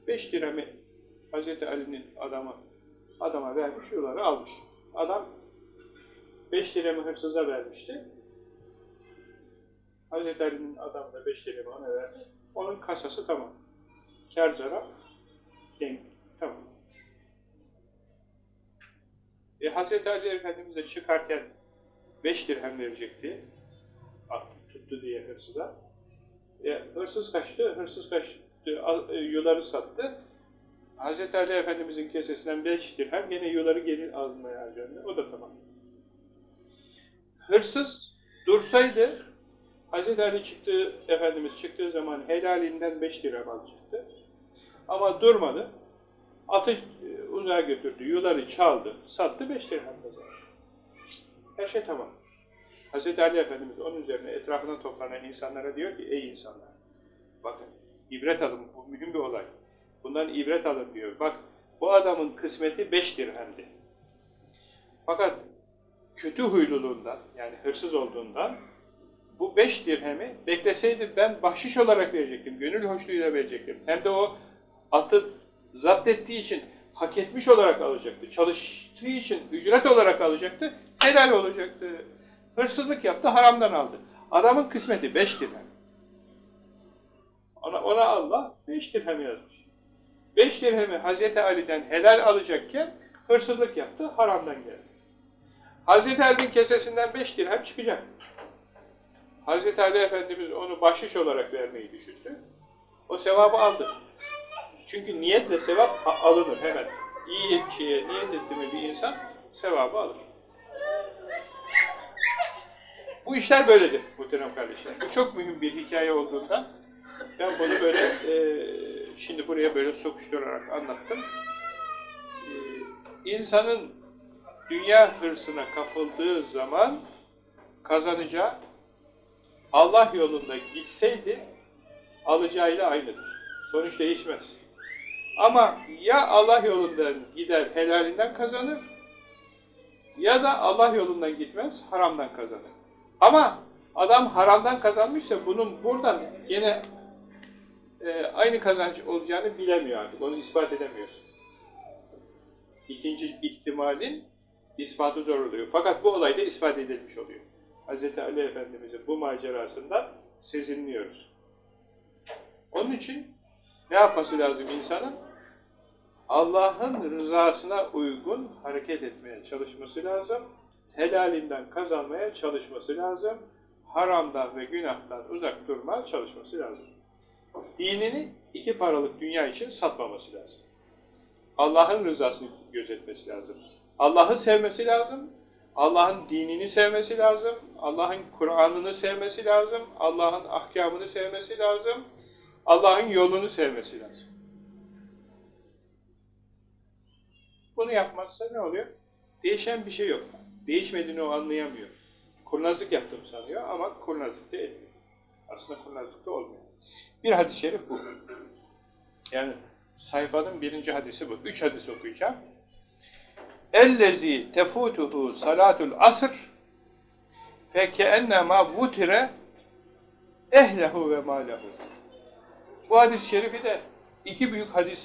Beş dirhemi Hazreti Ali'nin adamı adama vermiş, yuları almış. Adam beş dirhemi hırsıza vermişti. Hazreti Ali'nin adamı da beş dirhemi ona vermiş. Onun kasası tamam. Kâr zarar denk. Tamam. E, Hazreti Ali Efendimiz de çıkarken beş dirhem verecekti. Attı, tuttu diye hırsıza. E, hırsız kaçtı, hırsız kaçtı, yuları sattı. Hazreti Ali Efendimizin kesesinden beş dirhem, gene yuları geri almaya harcandı. O da tamam. Hırsız dursaydı, Hazreti Ali çıktığı, Efendimiz çıktığı zaman helalinden beş dirhem alacaktı. Ama durmadı. Atı e, uzağa götürdü, yuları çaldı, sattı, beş dirhem kazandı. Her şey tamam. Hz. Ali Efendimiz onun üzerine etrafına toplanan insanlara diyor ki, ey insanlar, bakın, ibret alın, bu mühim bir olay. Bundan ibret alın diyor. Bak, bu adamın kısmeti beş dirhemdi. Fakat kötü huyluluğundan, yani hırsız olduğundan, bu beş dirhemi bekleseydi ben bahşiş olarak verecektim, gönül hoşluğuyla verecektim. Hem de o atı zapt ettiği için hak etmiş olarak alacaktı. Çalıştığı için ücret olarak alacaktı. Helal olacaktı. Hırsızlık yaptı, haramdan aldı. Adamın kısmeti beş dirhem. Ona, ona Allah beş dirhem yazmış. Beş dirhemi Hazreti Ali'den helal alacakken hırsızlık yaptı, haramdan geldi. Hazreti Ali'nin kesesinden beş dirhem çıkacak. Hazreti Ali Efendimiz onu bahşiş olarak vermeyi düşündü. O sevabı aldı. Çünkü niyetle sevap alınır hemen. İyi şeye niyet etti mi bir insan sevabı alır. Bu işler böyledir muhterem kardeşler. Bu çok mühim bir hikaye olduğundan ben bunu böyle e, şimdi buraya böyle sokuşturarak anlattım. E, insanın dünya hırsına kapıldığı zaman kazanacağı Allah yolunda gitseydi alacağıyla aynıdır. Sonuç değişmez. Ama ya Allah yolundan gider helalinden kazanır ya da Allah yolundan gitmez haramdan kazanır. Ama adam haramdan kazanmışsa bunun buradan yine e, aynı kazanç olacağını bilemiyor artık. Onu ispat edemiyorsun. İkinci ihtimalin ispatı zor oluyor. Fakat bu olayda ispat edilmiş oluyor. Hz. Ali Efendimiz'in bu macerasından sezinliyoruz. Onun için ne yapması lazım insanın? Allah'ın rızasına uygun hareket etmeye çalışması lazım. Helalinden kazanmaya çalışması lazım. Haramdan ve günahtan uzak durmaya çalışması lazım. Dinini iki paralık dünya için satmaması lazım. Allah'ın rızasını gözetmesi lazım. Allah'ı sevmesi lazım. Allah'ın dinini sevmesi lazım. Allah'ın Kur'an'ını sevmesi lazım. Allah'ın ahkamını sevmesi lazım. Allah'ın yolunu sevmesi lazım. Bunu yapmazsa ne oluyor? Değişen bir şey yok. Değişmediğini o anlayamıyor. Kurnazlık yaptım sanıyor ama kurnazlık da etmiyor. Aslında kurnazlık da olmuyor. Bir hadis-i şerif bu. Yani sayfanın birinci hadisi bu. Üç hadis okuyacağım. اَلَّذ۪ي تَفُوتُهُ salatul asr فَكَأَنَّمَا vutire ehlehu ve malehu. Bu hadis-i şerifi de iki büyük hadis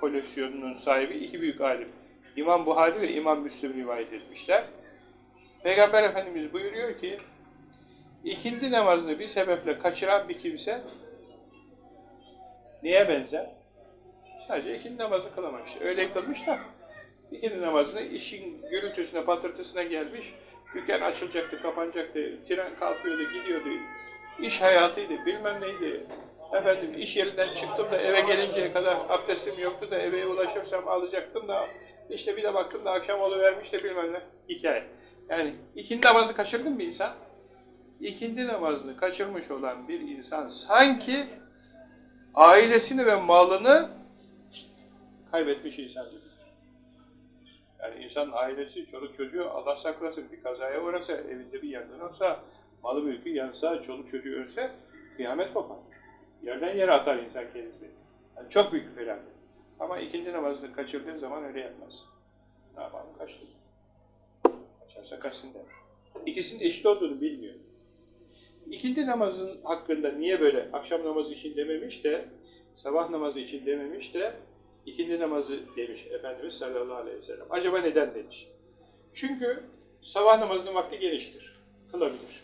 koleksiyonunun sahibi iki büyük alim. İmam Buhari ve İmam Müslim rivayet etmişler. Peygamber Efendimiz buyuruyor ki ikindi namazını bir sebeple kaçıran bir kimse neye benzer? Sadece ikindi namazı kılamamış. Öyle kılmış da ikindi namazını işin gürültüsüne, patırtısına gelmiş. Dükkan açılacaktı, kapanacaktı, tren kalkıyordu, gidiyordu. İş hayatıydı, bilmem neydi. Efendim iş yerinden çıktım da eve gelinceye kadar abdestim yoktu da eve ulaşırsam alacaktım da işte bir de baktım da akşam oluvermiş de bilmem ne hikaye. Yani ikindi namazı kaçırdın mı insan? İkindi namazını kaçırmış olan bir insan sanki ailesini ve malını kaybetmiş insan. Yani insan ailesi, çoluk çocuğu Allah saklasın bir kazaya uğrasa, evinde bir yangın olsa, malı mülkü yansa, çoluk çocuğu ölse kıyamet kopar. Yerden yere atar insan kendisi. Yani çok büyük felaket. Ama ikindi namazını kaçırdığın zaman öyle yapmaz. Ne yapalım kaçtı. Kaçarsa kaçsın der. İkisinin eşit olduğunu bilmiyor. İkindi namazın hakkında niye böyle akşam namazı için dememiş de sabah namazı için dememiş de ikindi namazı demiş Efendimiz sallallahu aleyhi ve sellem. Acaba neden demiş? Çünkü sabah namazının vakti geniştir. Kılabilir.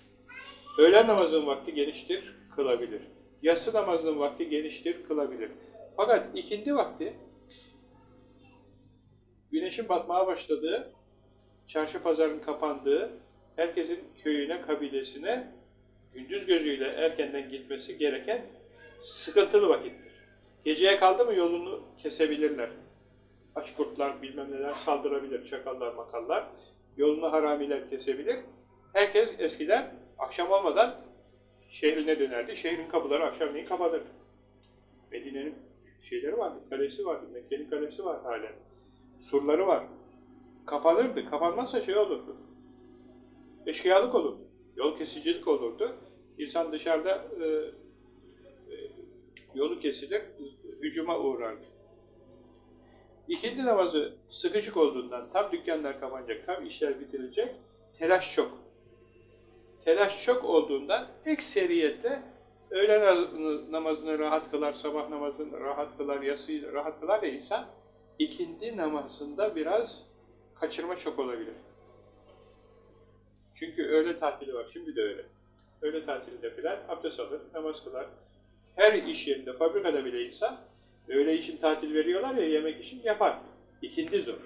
Öğlen namazının vakti geniştir. Kılabilir. Yatsı namazının vakti geniştir. Kılabilir. Fakat ikindi vakti güneşin batmaya başladığı, çarşı pazarın kapandığı, herkesin köyüne, kabilesine gündüz gözüyle erkenden gitmesi gereken sıkıntılı vakittir. Geceye kaldı mı yolunu kesebilirler. Aç kurtlar bilmem neler saldırabilir, çakallar makallar. Yolunu haramiler kesebilir. Herkes eskiden akşam olmadan şehrine dönerdi. Şehrin kapıları akşamleyin kapanırdı. Medine'nin şeyleri vardı, kalesi vardı, Mekke'nin kalesi var halen. Surları var. Kapanırdı. Kapanmazsa şey olurdu. Eşkıyalık olurdu. Yol kesicilik olurdu. İnsan dışarıda e, e, yolu kesilir, hücuma uğrardı. İkindi namazı sıkışık olduğundan tam dükkanlar kapanacak, tam işler bitirilecek, telaş çok. Telaş çok olduğundan ekseriyette öğlen namazını rahat kılar, sabah namazını rahat kılar, yasıyı rahat kılar da insan ikindi namazında biraz kaçırma çok olabilir. Çünkü öğle tatili var, şimdi de öyle. Öğle tatilinde filan abdest alır, namaz kılar. Her iş yerinde, fabrikada bile insan öğle için tatil veriyorlar ya yemek için yapar. İkindi zor.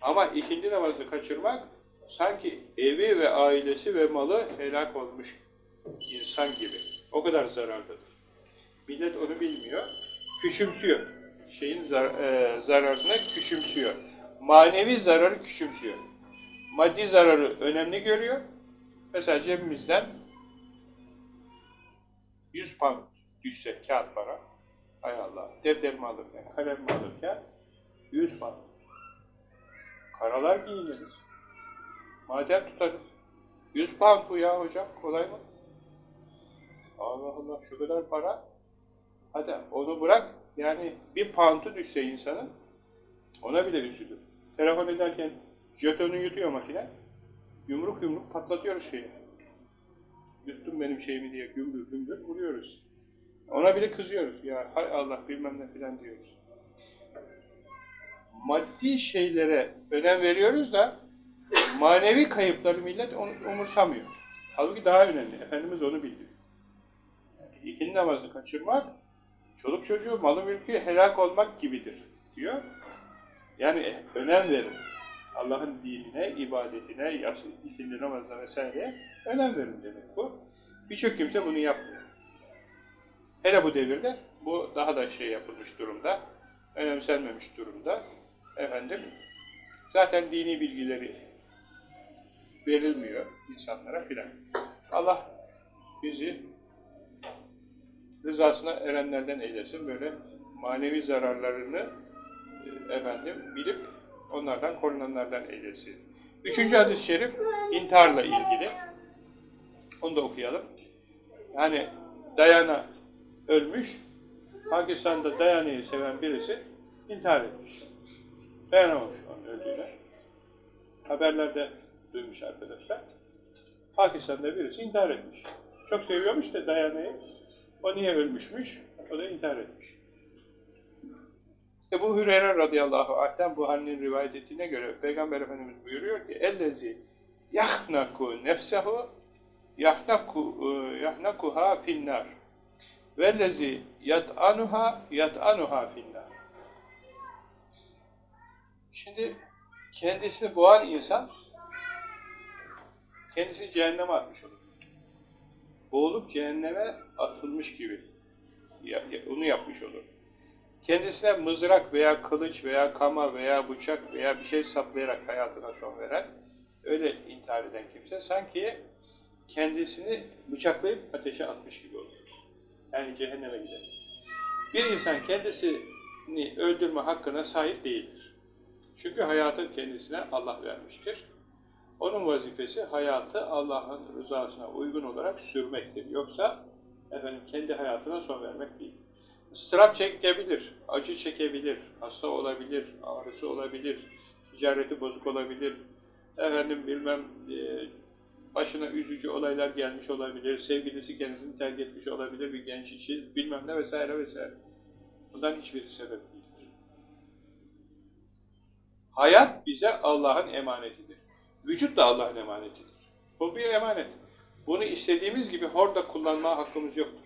Ama ikindi namazını kaçırmak sanki evi ve ailesi ve malı helak olmuş insan gibi. O kadar zararlıdır. Millet onu bilmiyor, küçümsüyor. Şeyin zar e, zararını küçümsüyor. Manevi zararı küçümsüyor. Maddi zararı önemli görüyor. Mesela cebimizden 100 pound düşse kağıt para, hay Allah, defterimi alırken, kalemimi alırken 100 pound. Karalar giyiniriz. Madem tutarız. 100 pound bu ya hocam, kolay mı? Allah Allah, şu kadar para. Hadi onu bırak, yani bir pound'u düşse insanın, ona bile üzülür. Telefon ederken jetonu yutuyor makine, yumruk yumruk patlatıyoruz şeyi. Yuttun benim şeyimi diye gümbür gümbür vuruyoruz. Ona bile kızıyoruz. Ya hay Allah bilmem ne filan diyoruz. Maddi şeylere önem veriyoruz da manevi kayıpları millet umursamıyor. Halbuki daha önemli. Efendimiz onu bildi. Yani ikindi namazı kaçırmak, çoluk çocuğu, malı mülkü helak olmak gibidir diyor. Yani önem verin. Allah'ın dinine, ibadetine, ikindi namazına vesaire önem verin demek bu. Birçok kimse bunu yapmıyor. Hele bu devirde bu daha da şey yapılmış durumda, önemsenmemiş durumda. Efendim, zaten dini bilgileri verilmiyor insanlara filan. Allah bizi rızasına erenlerden eylesin. Böyle manevi zararlarını e, efendim bilip onlardan korunanlardan eylesin. Üçüncü hadis-i şerif intiharla ilgili. Onu da okuyalım. Yani Dayana ölmüş. Pakistan'da Dayana'yı seven birisi intihar etmiş. Dayanamamış onun öldüğüne. Haberlerde duymuş arkadaşlar. Pakistan'da birisi intihar etmiş. Çok seviyormuş da Dayana'yı. O niye ölmüşmüş? O da intihar etmiş. Ebu Hüreyre radıyallahu anh'ten bu halinin rivayet ettiğine göre Peygamber Efendimiz buyuruyor ki ellezi yahnaku nefsehu yahnaku e, yahnakuha finnar vellezi yat'anuha yat'anuha finnar Şimdi kendisini boğan insan kendisini cehenneme atmış olur. Boğulup cehenneme atılmış gibi onu yapmış olur kendisine mızrak veya kılıç veya kama veya bıçak veya bir şey saplayarak hayatına son veren, öyle intihar eden kimse sanki kendisini bıçaklayıp ateşe atmış gibi olur. Yani cehenneme gider. Bir insan kendisini öldürme hakkına sahip değildir. Çünkü hayatın kendisine Allah vermiştir. Onun vazifesi hayatı Allah'ın rızasına uygun olarak sürmektir. Yoksa efendim kendi hayatına son vermek değil. Strap çekebilir, acı çekebilir, hasta olabilir, ağrısı olabilir, ticareti bozuk olabilir, efendim bilmem e, başına üzücü olaylar gelmiş olabilir, sevgilisi kendisini terk etmiş olabilir bir genç için, bilmem ne vesaire vesaire. Bundan hiçbir sebep değildir. Hayat bize Allah'ın emanetidir. Vücut da Allah'ın emanetidir. Bu bir emanet. Bunu istediğimiz gibi horda kullanma hakkımız yoktur.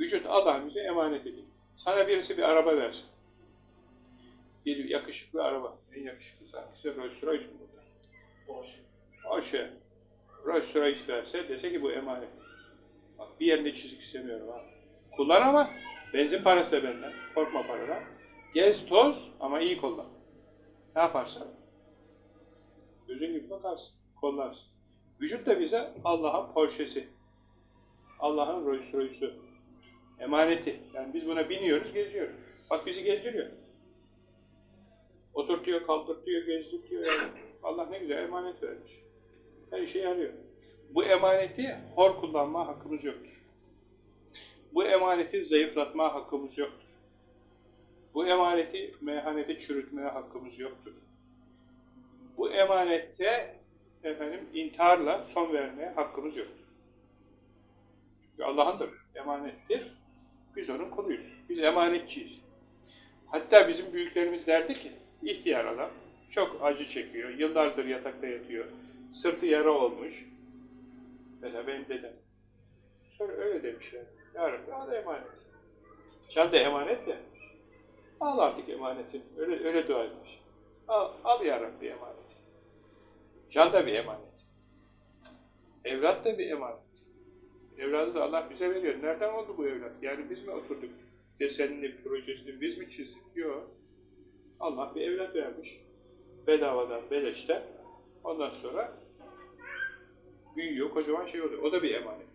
Vücut Allah'ın bize emanet edin. Sana birisi bir araba versin. Bir yakışıklı araba. En yakışıklı hangisi? Rolls Royce mi burada? O şey. Rolls Royce verse dese ki bu emanet. Bak bir yerinde çizik istemiyorum ha. Kullan ama benzin parası da benden. Korkma paradan. Gez toz ama iyi kullan. Ne yaparsan? Gözün gibi bakarsın. Kollarsın. Vücut da bize Allah'ın Porsche'si. Allah'ın Rolls Royce'u. Emaneti. Yani biz buna biniyoruz, geziyoruz. Bak bizi gezdiriyor. Oturtuyor, kaldırtıyor, gezdirtiyor. Yani. Allah ne güzel emanet vermiş. Her işe yarıyor. Bu emaneti hor kullanma hakkımız yoktur. Bu emaneti zayıflatma hakkımız yoktur. Bu emaneti meyhanete çürütmeye hakkımız yoktur. Bu emanette efendim intiharla son vermeye hakkımız yoktur. Çünkü Allah'ındır, emanettir. Biz onun kuluyuz. Biz emanetçiyiz. Hatta bizim büyüklerimiz derdi ki, ihtiyar adam, çok acı çekiyor, yıllardır yatakta yatıyor, sırtı yara olmuş. Mesela benim dedem. Sonra öyle demişler. Ya Rabbi al emanet. Can da emanet de. Al artık emanetin. Öyle, öyle dua etmiş. Al, al ya Rabbi emanet. Can da bir emanet. Evlat da bir emanet. Evladı da Allah bize veriyor. Nereden oldu bu evlat? Yani biz mi oturduk? Desenini, projesini biz mi çizdik? Yok. Allah bir evlat vermiş. Bedavadan, beleşten. Ondan sonra büyüyor, kocaman şey oluyor. O da bir emanet.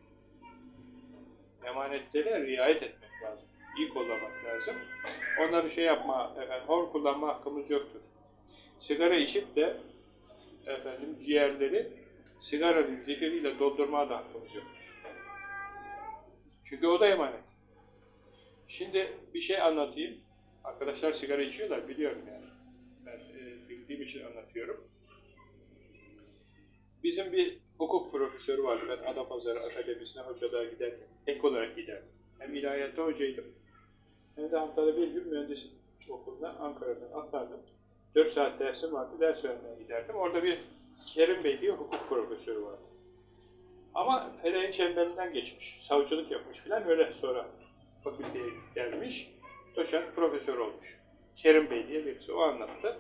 Emanetlere riayet etmek lazım. İyi kollamak lazım. Onları şey yapma, efendim, hor kullanma hakkımız yoktur. Sigara içip de efendim ciğerleri sigaranın zehiriyle doldurmaya da hakkımız yoktur. Çünkü o da emanet. Şimdi bir şey anlatayım. Arkadaşlar sigara içiyorlar, biliyorum yani. Ben e, bildiğim için anlatıyorum. Bizim bir hukuk profesörü vardı. Ben Adapazarı Akademisi'ne hocalığa giderken, ek olarak giderdim. Hem ilahiyatta hocaydım, hem de haftada bir gün mühendislik okulundan Ankara'dan atardım. 4 saat dersim vardı, ders vermeye giderdim. Orada bir Kerim Bey diye hukuk profesörü vardı. Ama feleğin çemberinden geçmiş, savcılık yapmış filan öyle sonra fakülteye gelmiş, doçent profesör olmuş. Kerim Bey diye birisi, o anlattı.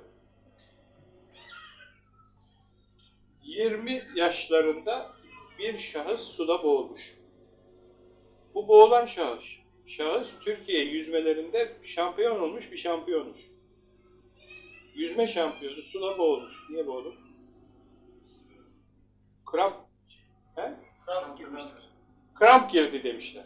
20 yaşlarında bir şahıs suda boğulmuş. Bu boğulan şahıs, şahıs Türkiye yüzmelerinde şampiyon olmuş bir şampiyonmuş. Yüzme şampiyonu suda boğulmuş. Niye boğulur? Kramp? Kramp girdi demişler.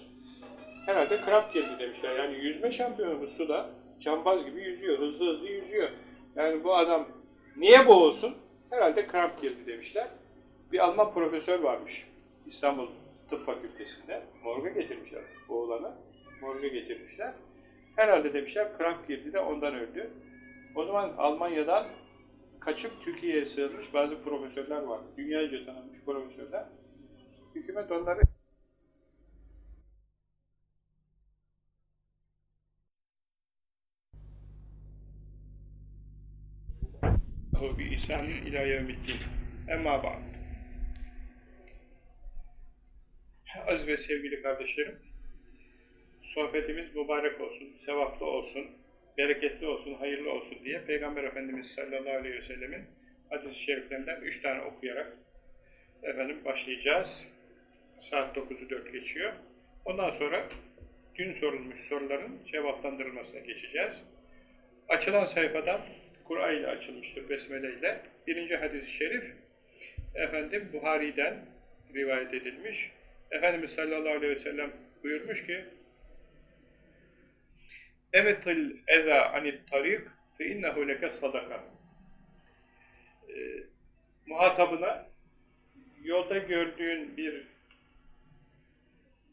Herhalde kramp girdi demişler. Yani yüzme şampiyonumuz suda cambaz gibi yüzüyor, hızlı hızlı yüzüyor. Yani bu adam niye boğulsun? Herhalde kramp girdi demişler. Bir Alman profesör varmış İstanbul Tıp Fakültesi'nde. Morga getirmişler boğulanı. Morga getirmişler. Herhalde demişler kramp girdi de ondan öldü. O zaman Almanya'dan kaçıp Türkiye'ye sığınmış bazı profesörler var. Dünyaca tanınmış profesörler. Hükümet onları bir İsa'nın ilahi ümittin. Emma ba'd. Aziz ve sevgili kardeşlerim, sohbetimiz mübarek olsun, sevaplı olsun, bereketli olsun, hayırlı olsun diye Peygamber Efendimiz sallallahu aleyhi ve sellemin hadis-i şeriflerinden üç tane okuyarak efendim başlayacağız. Saat 9'u 4 geçiyor. Ondan sonra dün sorulmuş soruların cevaplandırılmasına geçeceğiz. Açılan sayfadan Kur'an ile açılmıştır Besmele ile. Birinci hadis-i şerif efendim Buhari'den rivayet edilmiş. Efendimiz sallallahu aleyhi ve sellem buyurmuş ki Evetil eza anit tarik fe innehu leke sadaka ee, muhatabına yolda gördüğün bir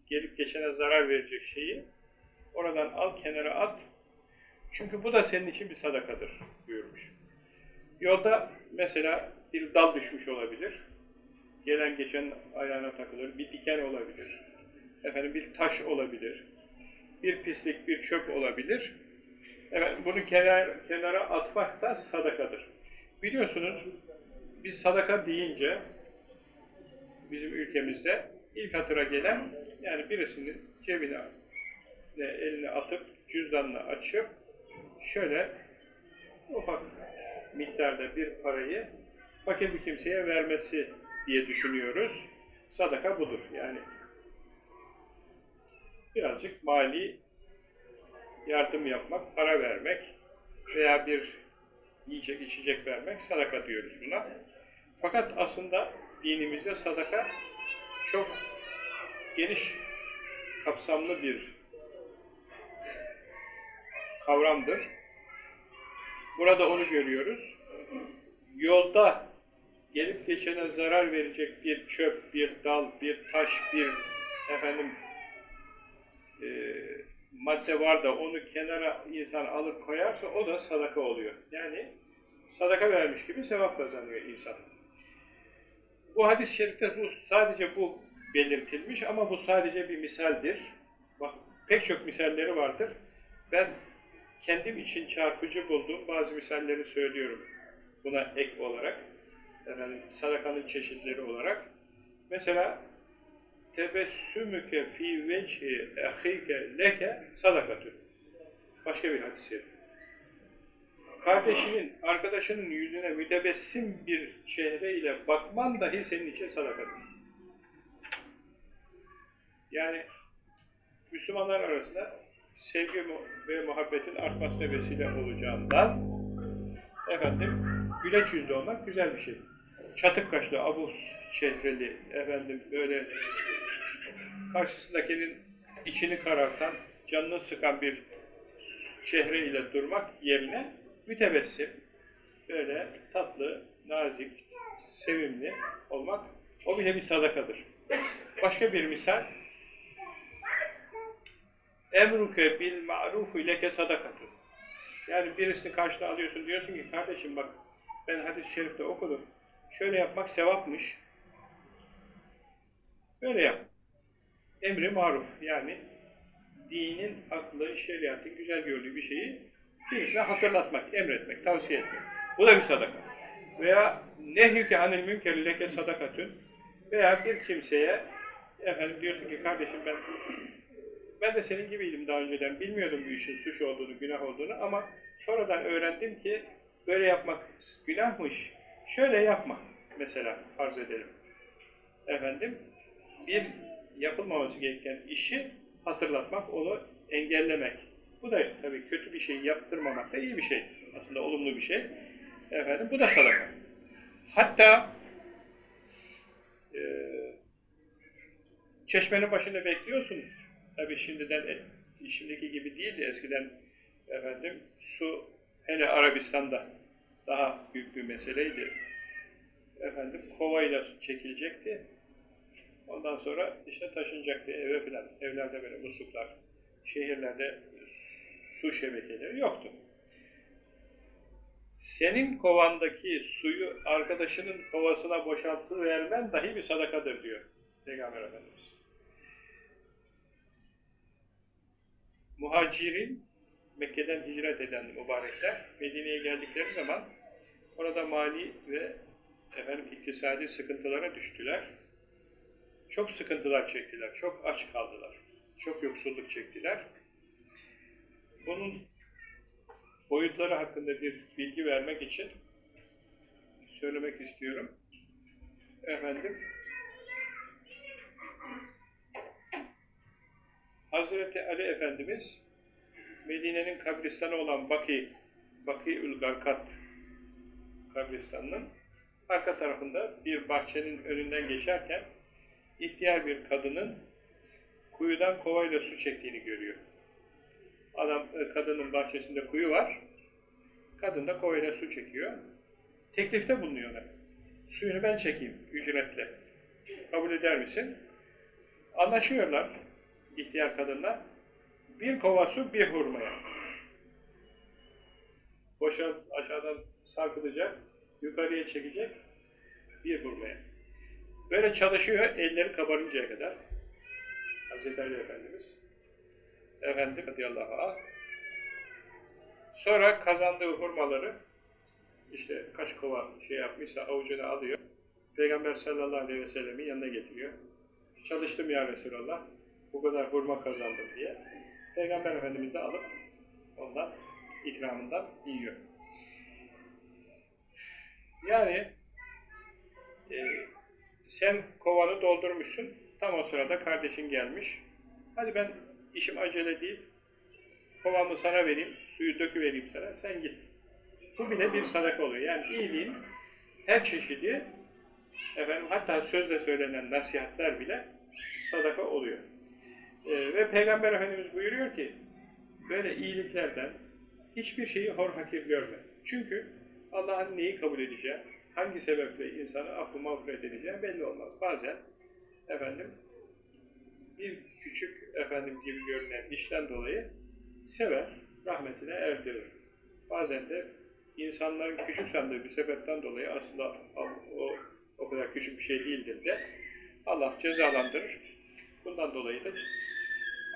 gelip geçene zarar verecek şeyi oradan al kenara at çünkü bu da senin için bir sadakadır buyurmuş. Yolda mesela bir dal düşmüş olabilir. Gelen geçen ayağına takılır. Bir diken olabilir. Efendim bir taş olabilir. Bir pislik, bir çöp olabilir. Evet, bunu kenar, kenara atmak da sadakadır. Biliyorsunuz biz sadaka deyince bizim ülkemizde ilk hatıra gelen yani birisinin cebine elini atıp cüzdanını açıp şöyle ufak miktarda bir parayı fakir bir kimseye vermesi diye düşünüyoruz. Sadaka budur. Yani birazcık mali yardım yapmak, para vermek veya bir yiyecek, içecek vermek sadaka diyoruz buna. Fakat aslında dinimizde sadaka çok geniş, kapsamlı bir kavramdır. Burada onu görüyoruz. Yolda gelip geçene zarar verecek bir çöp, bir dal, bir taş, bir efendim e, madde var da onu kenara insan alıp koyarsa o da sadaka oluyor. Yani sadaka vermiş gibi sevap kazanıyor insan. Bu hadis-i şerifte bu, sadece bu belirtilmiş ama bu sadece bir misaldir. Bak, pek çok misalleri vardır. Ben kendim için çarpıcı bulduğum bazı misalleri söylüyorum buna ek olarak. Efendim, sadakanın çeşitleri olarak. Mesela tebessümüke fi veci ehike leke sadakatü. Başka bir hadis şerif. Kardeşinin, arkadaşının yüzüne mütebessim bir çehreyle bakman dahi senin için sadakadır. Yani Müslümanlar arasında sevgi ve muhabbetin artmasına vesile olacağından efendim güleç yüzlü olmak güzel bir şey. çatık kaşlı, abuz çehreli, efendim böyle karşısındakinin içini karartan, canını sıkan bir çehre ile durmak yerine mütebessim, böyle tatlı, nazik, sevimli olmak, o bile bir sadakadır. Başka bir misal, emruke bil ma'rufu leke sadakatun. Yani birisini karşına alıyorsun, diyorsun ki kardeşim bak ben hadis-i şerifte okudum. Şöyle yapmak sevapmış. Böyle yap. Emri maruf yani dinin, aklı, şeriatın güzel gördüğü bir şeyi birisine hatırlatmak, emretmek, tavsiye etmek. Bu da bir sadaka. Veya nehyüke anil münkerü leke sadakatün veya bir kimseye efendim diyorsun ki kardeşim ben ben de senin gibiydim daha önceden. Bilmiyordum bu işin suç olduğunu, günah olduğunu ama sonradan öğrendim ki böyle yapmak günahmış. Şöyle yapma mesela farz edelim. Efendim bir yapılmaması gereken işi hatırlatmak, onu engellemek. Bu da tabii kötü bir şey yaptırmamak da iyi bir şey. Aslında olumlu bir şey. Efendim bu da sadaka. Hatta eee çeşmenin başında bekliyorsun. Tabii şimdiden e, şimdiki gibi değildi. Eskiden efendim su hele Arabistan'da daha büyük bir meseleydi. Efendim kovayla çekilecekti. Ondan sonra işte taşınacaktı eve filan. Evlerde böyle musluklar, şehirlerde su şebekeleri yoktu. Senin kovandaki suyu arkadaşının kovasına boşaltıvermen dahi bir sadakadır diyor Peygamber Efendimiz. Muhacirin, Mekke'den hicret eden mübarekler, Medine'ye geldikleri zaman orada mali ve efendim iktisadi sıkıntılara düştüler. Çok sıkıntılar çektiler, çok aç kaldılar, çok yoksulluk çektiler. Bunun boyutları hakkında bir bilgi vermek için söylemek istiyorum. Efendim, Hazreti Ali Efendimiz Medine'nin kabristanı olan Baki, Baki Garkat kabristanının arka tarafında bir bahçenin önünden geçerken ihtiyar bir kadının kuyudan kovayla su çektiğini görüyor. Adam, e, kadının bahçesinde kuyu var, kadın da kovayla su çekiyor. Teklifte bulunuyorlar. Suyunu ben çekeyim ücretle. Kabul eder misin? Anlaşıyorlar ihtiyar kadınla. Bir kova su bir hurmaya. Boşa aşağıdan sarkılacak, yukarıya çekecek bir hurmaya. Böyle çalışıyor elleri kabarıncaya kadar. Hazreti Ali Efendimiz. Efendim radıyallahu anh. Sonra kazandığı hurmaları işte kaç kova şey yapmışsa avucuna alıyor. Peygamber sallallahu aleyhi ve sellemin yanına getiriyor. Çalıştım ya Resulallah. Bu kadar hurma kazandım diye. Peygamber Efendimiz de alıp ondan ikramından yiyor. Yani e, sen kovanı doldurmuşsun. Tam o sırada kardeşin gelmiş. Hadi ben işim acele değil. Kovamı sana vereyim, suyu döküvereyim sana, sen git. Bu bile bir sadaka oluyor. Yani iyiliğin her çeşidi, efendim hatta sözle söylenen nasihatler bile sadaka oluyor. Ee, ve Peygamber Efendimiz buyuruyor ki, böyle iyiliklerden hiçbir şeyi hor hakir görme. Çünkü Allah'ın neyi kabul edeceği, hangi sebeple insanı affı mağfiret edeceği belli olmaz. Bazen efendim bir küçük efendim gibi görünen işten dolayı sever, rahmetine erdirir. Bazen de insanların küçük sandığı bir sebepten dolayı aslında o, o kadar küçük bir şey değildir de Allah cezalandırır. Bundan dolayı da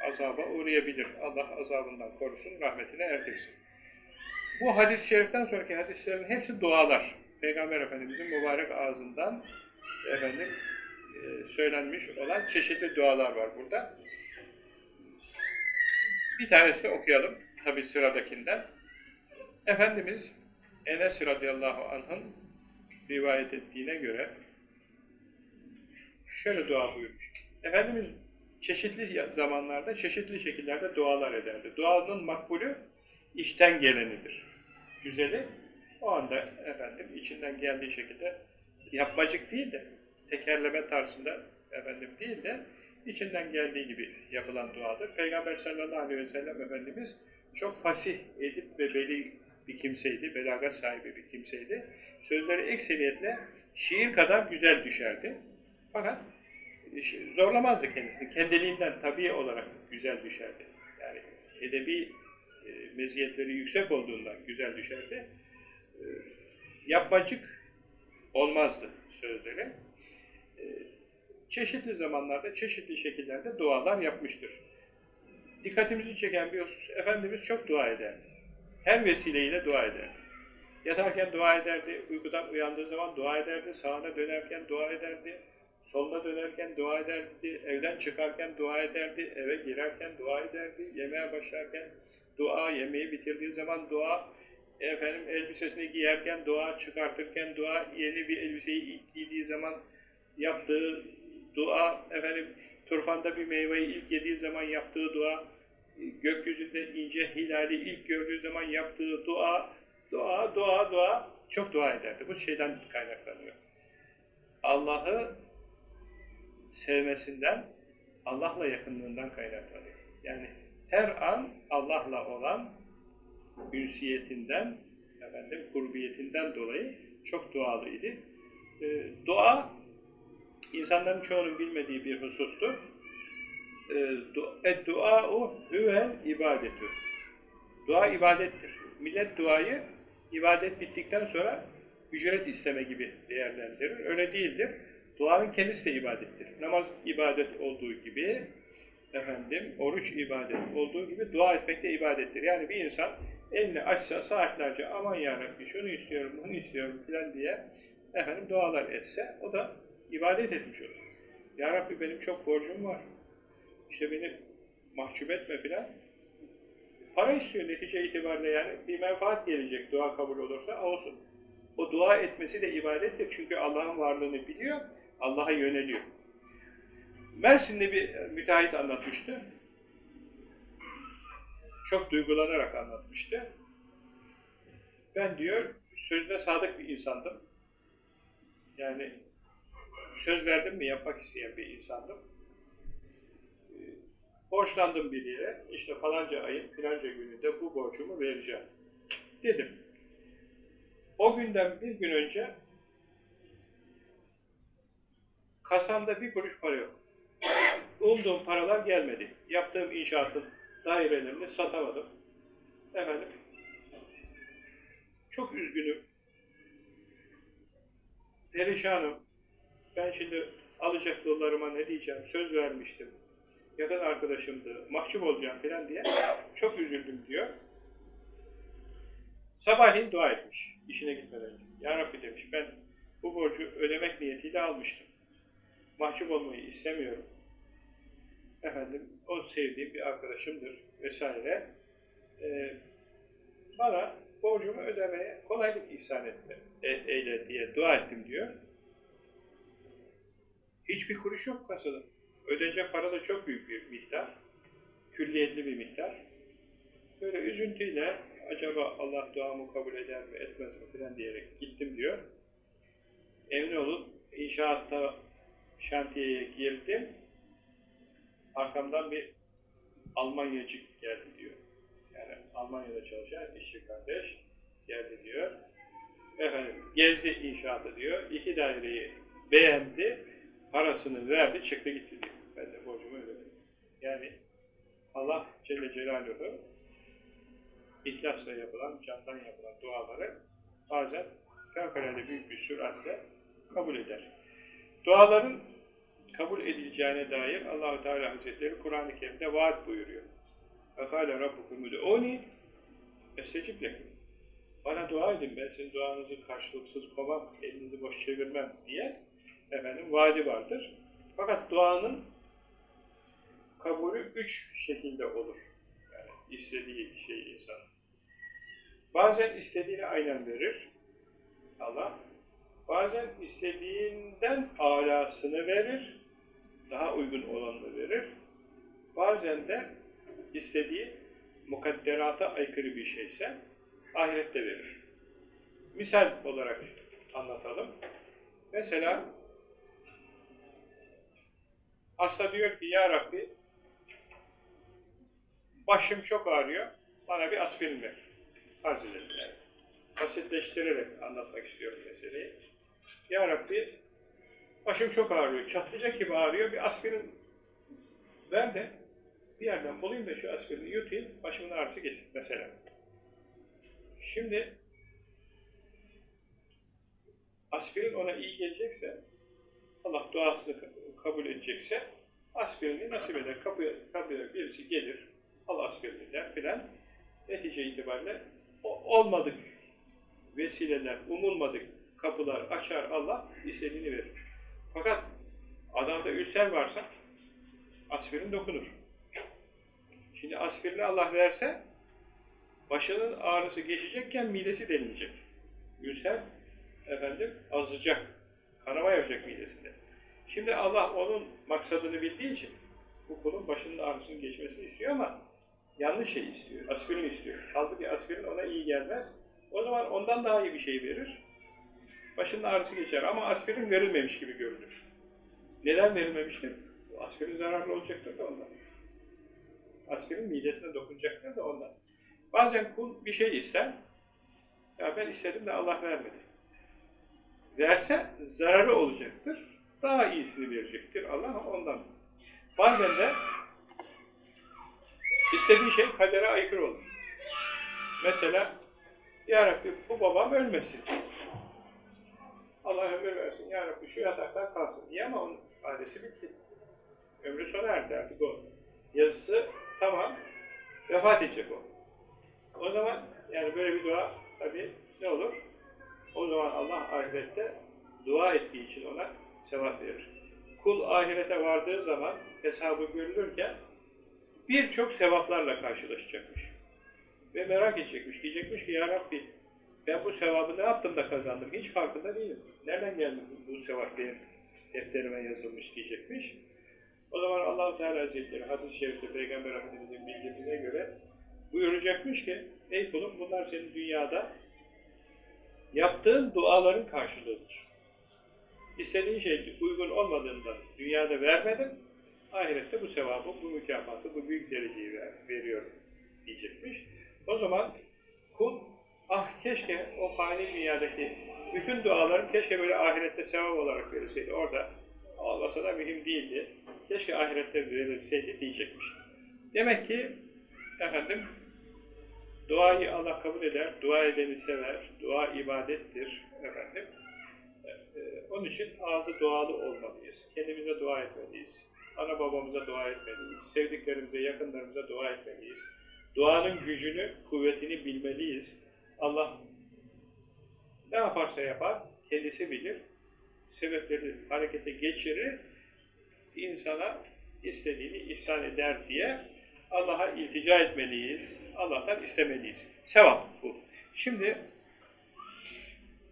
azaba uğrayabilir. Allah azabından korusun, rahmetine erdirsin. Bu hadis-i şeriften sonraki hadislerin hepsi dualar. Peygamber Efendimiz'in mübarek ağzından efendim söylenmiş olan çeşitli dualar var burada. Bir tanesini okuyalım, tabi sıradakinden. Efendimiz Enes radıyallahu anh'ın rivayet ettiğine göre şöyle dua buyurmuş. Efendimiz çeşitli zamanlarda, çeşitli şekillerde dualar ederdi. Duanın makbulü içten gelenidir. Güzeli o anda efendim içinden geldiği şekilde yapmacık değil de, tekerleme tarzında efendim değil de, içinden geldiği gibi yapılan duadır. Peygamber sallallahu aleyhi ve sellem Efendimiz çok fasih, edip ve beli bir kimseydi, belagat sahibi bir kimseydi. Sözleri ekseriyetle şiir kadar güzel düşerdi. Fakat e, zorlamazdı kendisini. Kendiliğinden tabii olarak güzel düşerdi. Yani edebi e, meziyetleri yüksek olduğundan güzel düşerdi. E, yapmacık olmazdı sözleri. Çeşitli zamanlarda, çeşitli şekillerde dualar yapmıştır. Dikkatimizi çeken bir husus, Efendimiz çok dua ederdi. Her vesileyle dua ederdi. Yatarken dua ederdi, uykudan uyandığı zaman dua ederdi, sağına dönerken dua ederdi, soluna dönerken dua ederdi, evden çıkarken dua ederdi, eve girerken dua ederdi, yemeğe başlarken dua, yemeği bitirdiği zaman dua, efendim elbisesini giyerken dua, çıkartırken dua, yeni bir elbiseyi giydiği zaman yaptığı dua, efendim turfanda bir meyveyi ilk yediği zaman yaptığı dua, gökyüzünde ince hilali ilk gördüğü zaman yaptığı dua, dua, dua, dua, çok dua ederdi. Bu şeyden kaynaklanıyor. Allah'ı sevmesinden, Allah'la yakınlığından kaynaklanıyor. Yani her an Allah'la olan ünsiyetinden, efendim, kurbiyetinden dolayı çok dualıydı. Ee, dua, insanların çoğunun bilmediği bir husustur. Ee, dua'u hüvel ibadetu. Dua ibadettir. Millet duayı ibadet bittikten sonra ücret isteme gibi değerlendirir. Öyle değildir. Duanın kendisi de ibadettir. Namaz ibadet olduğu gibi, efendim, oruç ibadet olduğu gibi dua etmek de ibadettir. Yani bir insan elini açsa saatlerce aman yarabbi şunu istiyorum, bunu istiyorum filan diye efendim dualar etse o da ibadet etmiş olur. Ya Rabbi benim çok borcum var. İşte beni mahcup etme filan. Para istiyor netice itibariyle yani bir menfaat gelecek dua kabul olursa olsun. O dua etmesi de ibadettir çünkü Allah'ın varlığını biliyor, Allah'a yöneliyor. Mersin'de bir müteahhit anlatmıştı. Çok duygulanarak anlatmıştı. Ben diyor, sözüne sadık bir insandım. Yani söz verdim mi yapmak isteyen bir insandım. Borçlandım bir yere, işte falanca ayın filanca gününde bu borcumu vereceğim. Dedim. O günden bir gün önce kasamda bir kuruş para yok. Umduğum paralar gelmedi. Yaptığım inşaatın dairelerini satamadım. Efendim, çok üzgünüm. Perişanım. Ben şimdi alacak yollarıma ne diyeceğim, söz vermiştim. Yakın arkadaşımdı, mahcup olacağım falan diye çok üzüldüm diyor. Sabahleyin dua etmiş, işine gitmeden önce. Ya Rabbi demiş, ben bu borcu ödemek niyetiyle almıştım. Mahcup olmayı istemiyorum. Efendim, o sevdiğim bir arkadaşımdır vesaire. Ee, bana borcumu ödemeye kolaylık ihsan etme, e, eyle diye dua ettim diyor. Hiçbir kuruş yok kasada. Ödenecek para da çok büyük bir miktar. Külliyetli bir miktar. Böyle üzüntüyle acaba Allah duamı kabul eder mi etmez mi filan diyerek gittim diyor. Emin olun inşaatta şantiyeye girdim. Arkamdan bir Almanyacık geldi diyor. Yani Almanya'da çalışan işçi kardeş geldi diyor. Efendim gezdi inşaatı diyor. İki daireyi beğendi. Parasını verdi, çıktı gitti diyor. Ben de borcumu ödedim. Yani Allah Celle Celaluhu ihlasla yapılan, candan yapılan duaları bazen fevkalade büyük bir süratle kabul eder. Duaların kabul edileceğine dair Allahu Teala Hazretleri Kur'an-ı Kerim'de vaat buyuruyor. Fekale rabbukum ud'uni estecib lekum. Bana dua edin, ben sizin duanızı karşılıksız kovmam, elinizi boş çevirmem diye efendim vaadi vardır. Fakat duanın kabulü üç şekilde olur. Yani istediği şey insan. Bazen istediğini aynen verir Allah. Bazen istediğinden alasını verir, daha uygun olanını verir. Bazen de istediği mukadderata aykırı bir şeyse ahirette verir. Misal olarak anlatalım. Mesela hasta diyor ki ya Rabbi başım çok ağrıyor, bana bir aspirin ver. Edelim yani. Basitleştirerek anlatmak istiyorum meseleyi. Ya Rabbi başım çok ağrıyor, çatlayacak gibi ağrıyor, bir aspirin ver de bir yerden bulayım da şu aspirini yutayım, başımın ağrısı geçsin mesela. Şimdi aspirin ona iyi gelecekse, Allah duasını kabul edecekse, aspirini nasip eder. Kapıya, kapıya birisi gelir, al aspirini der filan. Netice itibariyle olmadık vesileler, umulmadık kapılar açar Allah, istediğini verir. Fakat adamda ülser varsa aspirin dokunur. Şimdi aspirini Allah verse, başının ağrısı geçecekken midesi delinecek. Ülser, efendim, azacak, kanama yapacak midesinde. Şimdi Allah onun maksadını bildiği için, bu kulun başının ağrısının geçmesini istiyor ama yanlış şey istiyor, aspirin istiyor. Halbuki aspirin ona iyi gelmez. O zaman ondan daha iyi bir şey verir. Başının ağrısı geçer ama aspirin verilmemiş gibi görünür. Neden verilmemiştir? Aspirin zararlı olacaktır da ondan. Aspirin midesine dokunacaktır da ondan. Bazen kul bir şey ister, ya ben istedim de Allah vermedi. Verse zararı olacaktır, daha iyisini verecektir Allah ondan. Bazen de istediği şey kadere aykırı olur. Mesela, Ya Rabbi bu babam ölmesin. Allah ömür versin. Ya Rabbi şu yataktan kalsın. İyi ama onun adresi bitti. Ömrü sona erdi artık o. Yazısı tamam. Vefat edecek o. O zaman yani böyle bir dua tabi ne olur? O zaman Allah ahirette dua ettiği için ona sevap verir. Kul ahirete vardığı zaman hesabı görülürken birçok sevaplarla karşılaşacakmış. Ve merak edecekmiş. Diyecekmiş ki Ya Rabbi ben bu sevabı ne yaptım da kazandım? Hiç farkında değilim. Nereden geldi bu, sevap benim defterime yazılmış diyecekmiş. O zaman allah Teala Hazretleri hadis-i şerifte Peygamber Efendimiz'in bildirdiğine göre buyuracakmış ki ey kulum bunlar senin dünyada yaptığın duaların karşılığıdır. İstediğin şey uygun olmadığında dünyada vermedim, ahirette bu sevabı, bu mükafatı, bu büyük dereceyi ver, veriyorum diyecekmiş. O zaman kul, ah keşke o fani dünyadaki bütün dualarım keşke böyle ahirette sevap olarak verilseydi. Orada olmasa da mühim değildi. Keşke ahirette verilseydi diyecekmiş. Demek ki efendim duayı Allah kabul eder, dua edeni sever, dua ibadettir efendim. Ee, onun için ağzı dualı olmalıyız. Kendimize dua etmeliyiz. Ana babamıza dua etmeliyiz. Sevdiklerimize, yakınlarımıza dua etmeliyiz. Duanın gücünü, kuvvetini bilmeliyiz. Allah ne yaparsa yapar, kendisi bilir. Sebepleri harekete geçirir, insana istediğini ihsan eder diye Allah'a iltica etmeliyiz. Allah'tan istemeliyiz. Sevap bu. Şimdi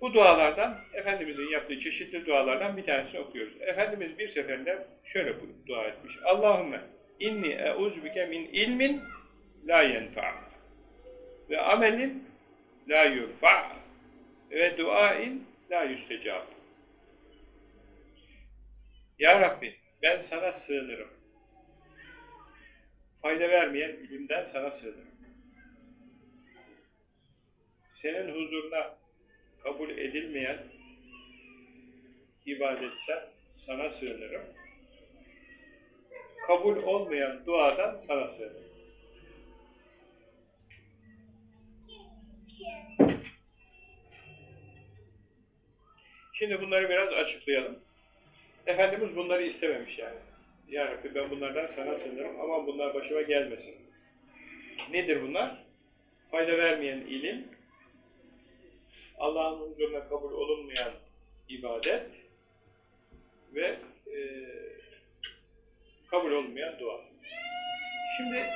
bu dualardan, Efendimizin yaptığı çeşitli dualardan bir tanesini okuyoruz. Efendimiz bir seferinde şöyle dua etmiş. Allahümme inni euzbike min ilmin la yenfa ve amelin la yurfa ve duain la yüstecab. Ya Rabbi ben sana sığınırım. Fayda vermeyen ilimden sana sığınırım. Senin huzuruna kabul edilmeyen ibadetten sana sığınırım. Kabul olmayan duadan sana sığınırım. Şimdi bunları biraz açıklayalım. Efendimiz bunları istememiş yani. Ya Rabbi ben bunlardan sana sığınırım ama bunlar başıma gelmesin. Nedir bunlar? Fayda vermeyen ilim, Allah'ın huzuruna kabul olunmayan ibadet ve e, kabul olmayan dua. Şimdi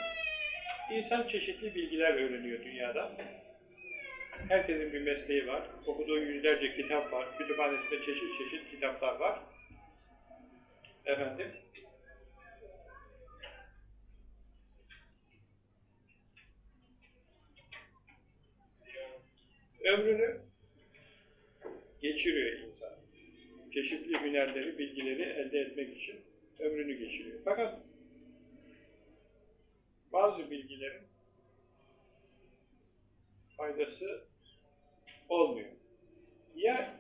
insan çeşitli bilgiler öğreniyor dünyada. Herkesin bir mesleği var. Okuduğu yüzlerce kitap var. Kütüphanesinde çeşit çeşit kitaplar var. Efendim, ömrünü geçiriyor insan. çeşitli hünerleri, bilgileri elde etmek için ömrünü geçiriyor. Fakat bazı bilgilerin faydası olmuyor. Ya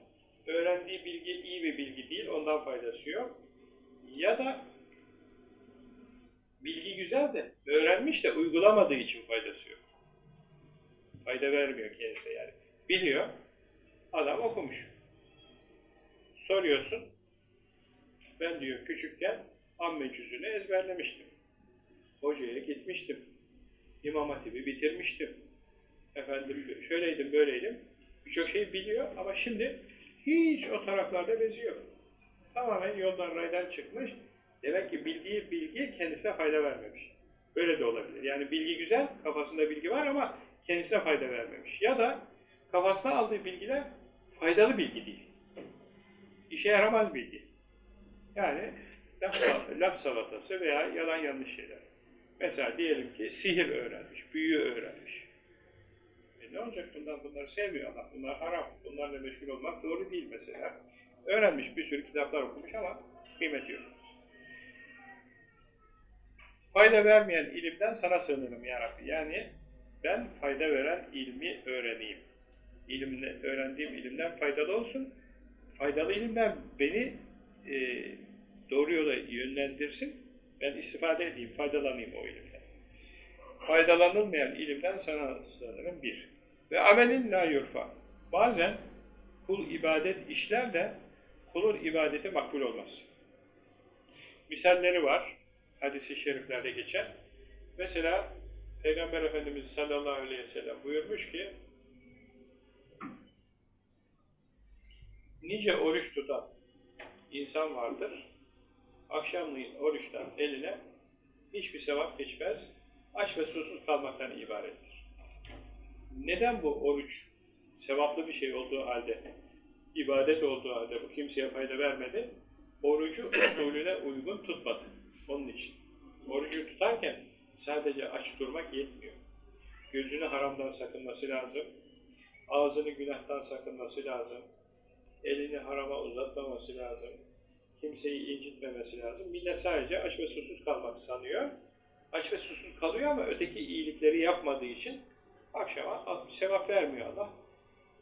öğrendiği bilgi iyi bir bilgi değil, ondan faydası yok. Ya da bilgi güzel de öğrenmiş de uygulamadığı için faydası yok. Fayda vermiyor kendisine yani. Biliyor, adam okumuş. Soruyorsun, ben diyor küçükken amme cüzünü ezberlemiştim. Hocaya gitmiştim. İmam Hatip'i bitirmiştim. Efendim şöyleydim, böyleydim. Birçok şey biliyor ama şimdi hiç o taraflarda bezi yok. Tamamen yoldan raydan çıkmış. Demek ki bildiği bilgi kendisine fayda vermemiş. Böyle de olabilir. Yani bilgi güzel, kafasında bilgi var ama kendisine fayda vermemiş. Ya da kafasına aldığı bilgiler faydalı bilgi değil. İşe yaramaz bilgi. Yani laf, salatası veya yalan yanlış şeyler. Mesela diyelim ki sihir öğrenmiş, büyü öğrenmiş. E ne olacak bundan? Bunları sevmiyor Allah. Bunlar haram. Bunlarla meşgul olmak doğru değil mesela. Öğrenmiş, bir sürü kitaplar okumuş ama kıymeti yok. Fayda vermeyen ilimden sana sığınırım ya Rabbi. Yani ben fayda veren ilmi öğreneyim. İlimle, öğrendiğim ilimden faydalı olsun. Faydalı ilimden beni e, doğru yola yönlendirsin. Ben istifade edeyim, faydalanayım o ilimden. Faydalanılmayan ilimden sana sığınırım bir. Ve amelin la yurfa. Bazen kul ibadet işler de kulun ibadeti makbul olmaz. Misalleri var. Hadis-i şeriflerde geçen. Mesela Peygamber Efendimiz sallallahu aleyhi ve sellem buyurmuş ki nice oruç tutan insan vardır. Akşamleyin oruçtan eline hiçbir sevap geçmez. Aç ve susuz kalmaktan ibarettir. Neden bu oruç sevaplı bir şey olduğu halde, ibadet olduğu halde bu kimseye fayda vermedi? Orucu usulüne uygun tutmadı. Onun için. Orucu tutarken sadece aç durmak yetmiyor. Gözünü haramdan sakınması lazım. Ağzını günahtan sakınması lazım. Elini harama uzatmaması lazım. Kimseyi incitmemesi lazım. Millet sadece aç ve susuz kalmak sanıyor. Aç ve susuz kalıyor ama öteki iyilikleri yapmadığı için akşama sevap vermiyor Allah.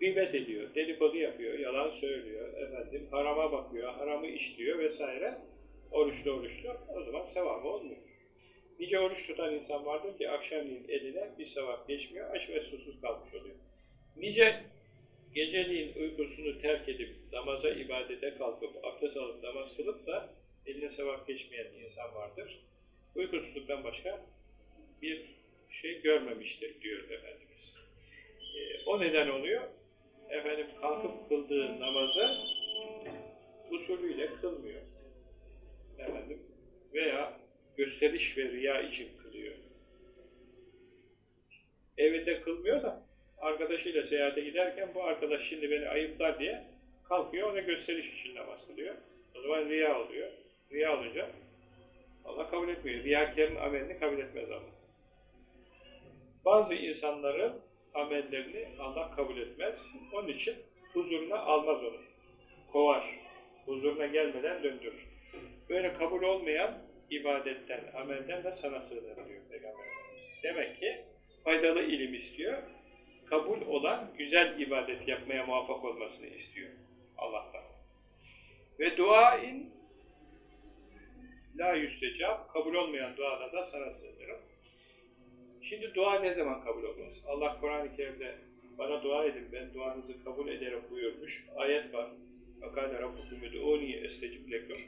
Gıybet ediyor, dedikodu yapıyor, yalan söylüyor, efendim harama bakıyor, haramı işliyor vesaire. Oruçlu oruçlu, o zaman sevabı olmuyor. Nice oruç tutan insan vardır ki akşamleyin eline bir sevap geçmiyor, aç ve susuz kalmış oluyor. Nice geceliğin uykusunu terk edip namaza, ibadete kalkıp, abdest alıp namaz kılıp da eline sevap geçmeyen insan vardır. Uykusuzluktan başka bir şey görmemiştir diyor Efendimiz. Ee, o neden oluyor? Efendim kalkıp kıldığı namazı usulüyle kılmıyor. Efendim veya gösteriş ve riya için kılıyor. Evinde kılmıyor da arkadaşıyla seyahate giderken bu arkadaş şimdi beni ayıplar diye kalkıyor ona gösteriş için namaz kılıyor. O zaman riya oluyor. Riya olunca Allah kabul etmiyor. Riyakarın amelini kabul etmez Allah. Bazı insanların amellerini Allah kabul etmez. Onun için huzuruna almaz onu. Kovar. Huzuruna gelmeden döndürür. Böyle kabul olmayan ibadetten, amelden de sana sığınır diyor Peygamber Demek ki faydalı ilim istiyor Kabul olan güzel ibadet yapmaya muvaffak olmasını istiyor Allah'tan. Ve duain la yüstecab, kabul olmayan duada da sana sığınırım. Şimdi dua ne zaman kabul olmaz? Allah Kur'an-ı Kerim'de bana dua edin, ben duanızı kabul ederim buyurmuş. Ayet var. فَقَالَ رَبُّكُمْ اُدْعُونِي اَسْتَجِبْ لَكُمْ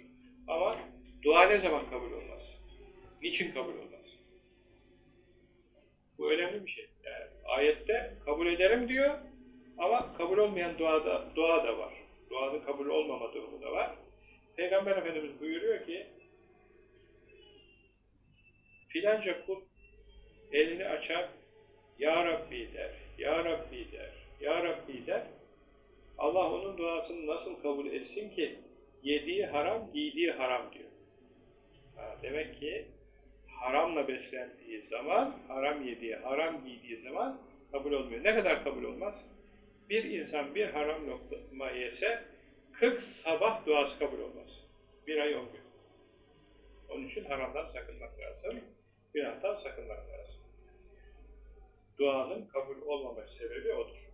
Ama dua ne zaman kabul olmaz? Niçin kabul olmaz? Bu önemli bir şey. Yani ayette kabul ederim diyor ama kabul olmayan duada, dua da var. Duanın kabul olmama durumu da var. Peygamber Efendimiz buyuruyor ki filanca kul elini açar, Ya Rabbi der, Ya Rabbi der, Ya Rabbi der. Allah onun duasını nasıl kabul etsin ki yediği haram, giydiği haram diyor. Ha, demek ki haramla beslendiği zaman, haram yediği, haram giydiği zaman kabul olmuyor. Ne kadar kabul olmaz? Bir insan bir haram lokma yese 40 sabah duası kabul olmaz. Bir ay on. Onun için haramdan sakınmak lazım. Günahtan sakınmak lazım. Duanın kabul olmama sebebi odur.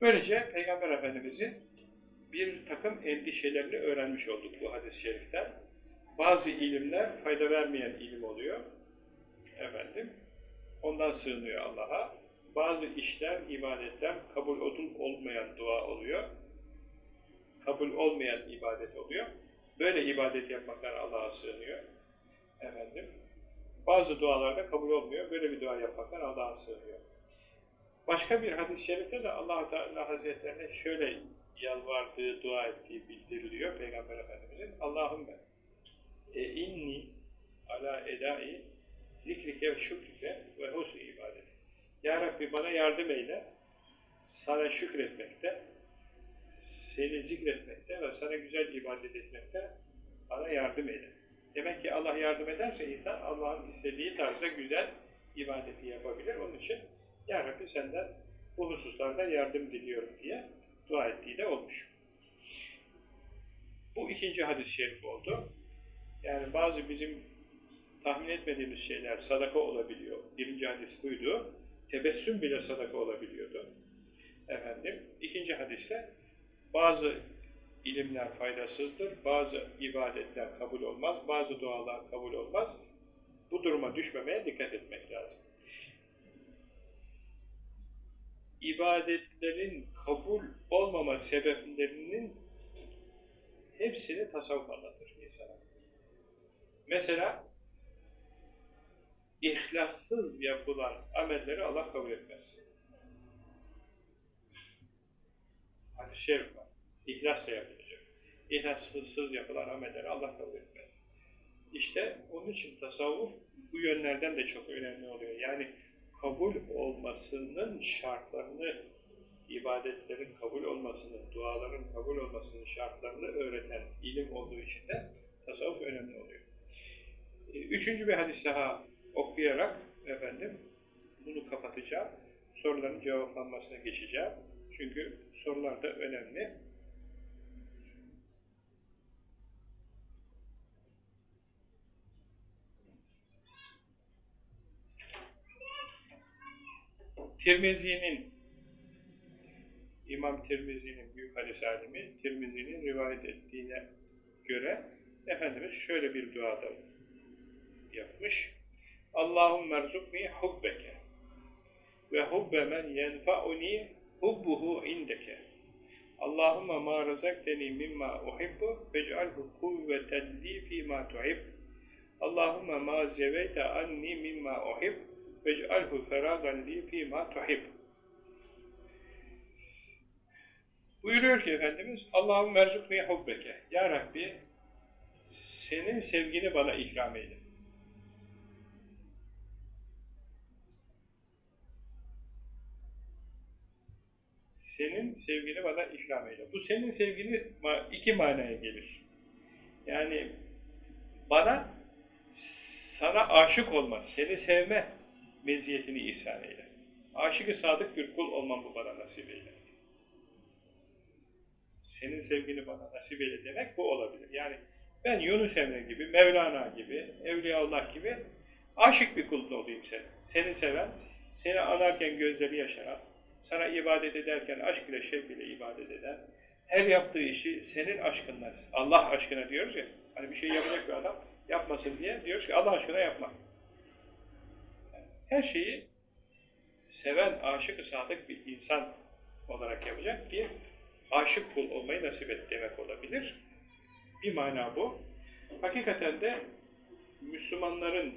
Böylece Peygamber Efendimizin bir takım endişelerini öğrenmiş olduk bu hadis-i şeriften. Bazı ilimler fayda vermeyen ilim oluyor. Efendim, ondan sığınıyor Allah'a. Bazı işler, ibadetler kabul olmayan dua oluyor. Kabul olmayan ibadet oluyor. Böyle ibadet yapmaktan Allah'a sığınıyor. Efendim, bazı dualarda kabul olmuyor. Böyle bir dua yapmaktan Allah'a sığınıyor. Başka bir hadis-i şerifte de allah Teala Hazretlerine şöyle yalvardığı, dua ettiği bildiriliyor Peygamber Efendimiz'in. Allahümme e inni ala edai zikrike ve şükrike ve husni ibadet. Ya Rabbi bana yardım eyle, sana şükretmekte, seni zikretmekte ve sana güzel ibadet etmekte bana yardım eyle. Demek ki Allah yardım ederse insan Allah'ın istediği tarzda güzel ibadeti yapabilir. Onun için Ya Rabbi senden bu hususlarda yardım diliyorum diye dua ettiği de olmuş. Bu ikinci hadis-i şerif oldu. Yani bazı bizim tahmin etmediğimiz şeyler sadaka olabiliyor. Birinci hadis buydu. Tebessüm bile sadaka olabiliyordu. Efendim, ikinci hadiste bazı ilimler faydasızdır, bazı ibadetler kabul olmaz, bazı dualar kabul olmaz. Bu duruma düşmemeye dikkat etmek lazım. İbadetlerin kabul olmama sebeplerinin hepsini tasavvuf anlatır insana. Mesela ihlassız yapılan amelleri Allah kabul etmez. Hadis-i şerif var. İhlasla yapılacak. İhlassız yapılan amelleri Allah kabul etmez. İşte onun için tasavvuf bu yönlerden de çok önemli oluyor. Yani kabul olmasının şartlarını, ibadetlerin kabul olmasının, duaların kabul olmasının şartlarını öğreten ilim olduğu için de tasavvuf önemli oluyor. Üçüncü bir hadis daha okuyarak efendim bunu kapatacağım. Soruların cevaplanmasına geçeceğim. Çünkü sorular da önemli. Tirmizi'nin İmam Tirmizi'nin büyük hadis alimi Tirmizi'nin rivayet ettiğine göre Efendimiz şöyle bir duada yapmış. Allahümme erzukni hubbeke ve hubbe men yenfa'uni hubbuhu indeke. Allahümme ma rezakteni mimma uhibbu fec'alhu kuvveten li fîmâ tuhib. Allahümme ma zeveyte anni mimma uhib vec'alhu feragan li fîmâ tuhib. Buyuruyor ki Efendimiz Allahümme erzukni hubbeke. Ya Rabbi senin sevgini bana ikram eyle. Senin sevgini bana ikram eyle. Bu senin sevgini iki manaya gelir. Yani bana sana aşık olma, seni sevme meziyetini ihsan eyle. Aşık-ı sadık bir kul olmam bu bana nasip eyle. Senin sevgini bana nasip eyle demek bu olabilir. Yani ben Yunus Emre gibi, Mevlana gibi, Evliyaullah gibi aşık bir kul olayım senin. Seni seven, seni anarken gözleri yaşaran, sana ibadet ederken aşk ile şevk ile ibadet eden, her yaptığı işi senin aşkınla, Allah aşkına diyoruz ya, hani bir şey yapacak bir adam yapmasın diye diyoruz ki Allah aşkına yapma. Her şeyi seven, aşık-ı sadık bir insan olarak yapacak bir aşık kul olmayı nasip et demek olabilir. Bir mana bu. Hakikaten de Müslümanların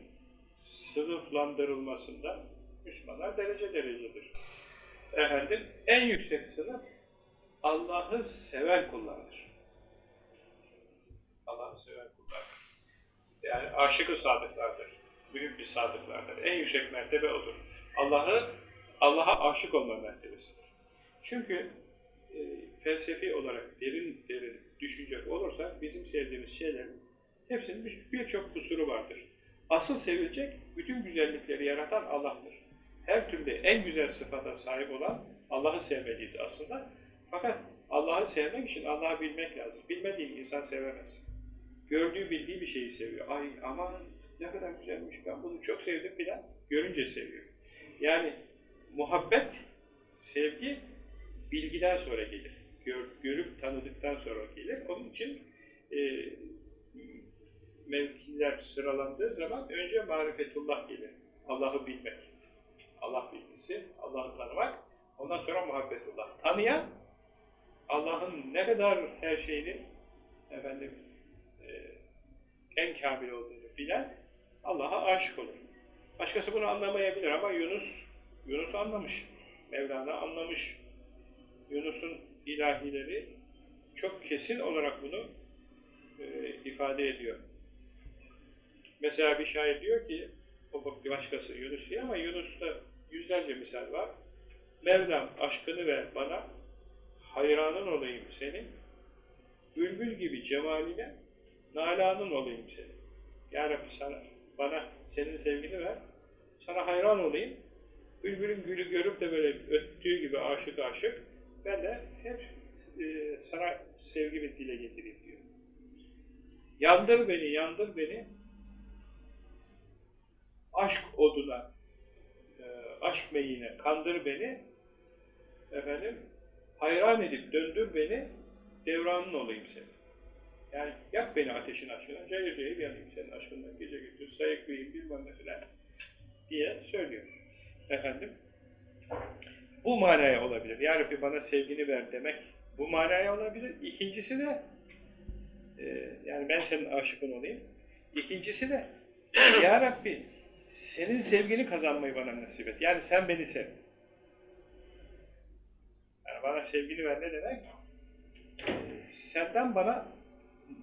sınıflandırılmasında Müslümanlar derece derecedir efendim en yüksek sınıf Allah'ı seven kullardır. Allah'ı seven kullardır. Yani aşık-ı sadıklardır. Büyük bir sadıklardır. En yüksek mertebe odur. Allah'ı Allah'a aşık olma mertebesidir. Çünkü e, felsefi olarak derin derin düşünecek olursak bizim sevdiğimiz şeylerin hepsinin birçok kusuru vardır. Asıl sevilecek bütün güzellikleri yaratan Allah'tır her türlü en güzel sıfata sahip olan Allah'ı sevmeliyiz aslında. Fakat Allah'ı sevmek için Allah'ı bilmek lazım. Bilmediğin insan sevemez. Gördüğü, bildiği bir şeyi seviyor. Ay aman ne kadar güzelmiş, ben bunu çok sevdim filan. Görünce seviyor. Yani muhabbet, sevgi bilgiden sonra gelir. Gör, görüp tanıdıktan sonra gelir. Onun için e, mevkiler sıralandığı zaman önce marifetullah gelir. Allah'ı bilmek. Allah bilgisi, Allah'ı tanımak. Ondan sonra muhabbetullah. Tanıyan, Allah'ın ne kadar her şeyini efendim e, en kamil olduğunu bilen Allah'a aşık olur. Başkası bunu anlamayabilir ama Yunus Yunus anlamış. Mevlana anlamış. Yunus'un ilahileri çok kesin olarak bunu e, ifade ediyor. Mesela bir şair diyor ki, o başkası Yunus diyor ama Yunus'ta yüzlerce misal var. Mevlam aşkını ver bana, hayranın olayım senin, bülbül gibi cemaline, nalanın olayım senin. Ya Rabbi sana, bana senin sevgini ver, sana hayran olayım, bülbülün gülü görüp de böyle öttüğü gibi aşık aşık, ben de hep e, sana sevgimi dile getireyim diyor. Yandır beni, yandır beni, aşk oduna, aşk meyine kandır beni, efendim, hayran edip döndür beni, devranın olayım senin. Yani yak beni ateşin aşkına, cayır cayır yanayım senin aşkından, gece gündüz sayıklayayım bilmem ne filan diye söylüyor. Efendim, bu manaya olabilir. Ya Rabbi bana sevgini ver demek bu manaya olabilir. İkincisi de e, yani ben senin aşıkın olayım. İkincisi de Ya Rabbi senin sevgini kazanmayı bana nasip et. Yani sen beni sev. Yani bana sevgini ver ne demek? Senden bana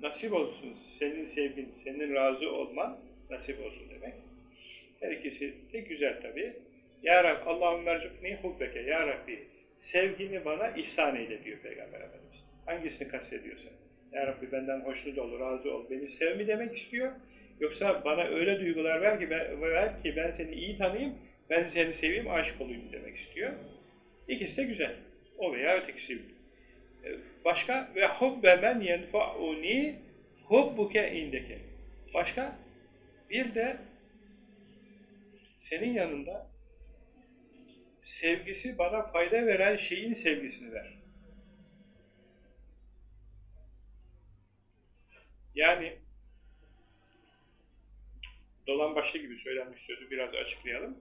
nasip olsun. Senin sevgin, senin razı olman nasip olsun demek. Her ikisi de güzel tabii. Ya Rabbi Allahümme mercukni hubbeke. Ya Rabbi sevgini bana ihsan eyle diyor Peygamber Efendimiz. Hangisini kastediyorsa. Ya Rabbi benden hoşnut ol, razı ol. Beni sev mi demek istiyor? Yoksa bana öyle duygular ver ki ben, ver ki ben seni iyi tanıyayım, ben seni seveyim, aşık olayım demek istiyor. İkisi de güzel. O veya ötekisi. Başka ve hubbe men yenfa'uni hubbuke indeke. Başka bir de senin yanında sevgisi bana fayda veren şeyin sevgisini ver. Yani dolan başlı gibi söylenmiş sözü biraz açıklayalım.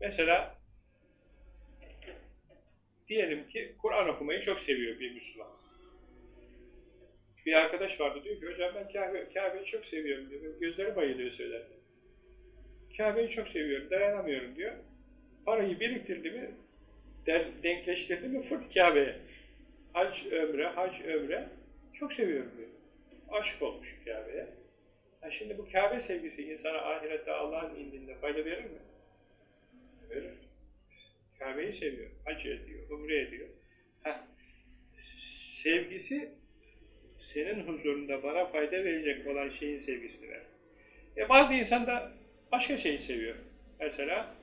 Mesela diyelim ki Kur'an okumayı çok seviyor bir Müslüman. Bir arkadaş vardı diyor ki hocam ben Kabe, Kabe'yi çok seviyorum diyor. Gözleri bayılıyor söyler. Kabe'yi çok seviyorum, dayanamıyorum diyor. Parayı biriktirdi mi, denkleştirdi mi fırt Kabe'ye. Hac ömre, hac ömre çok seviyorum diyor. Aşık olmuş Kabe'ye. Ha şimdi bu Kabe sevgisi insana ahirette Allah'ın indinde fayda verir mi? Verir. Kabe'yi seviyor, hac ediyor, umre ediyor. Ha, sevgisi senin huzurunda bana fayda verecek olan şeyin sevgisini ver. E bazı insan da başka şeyi seviyor. Mesela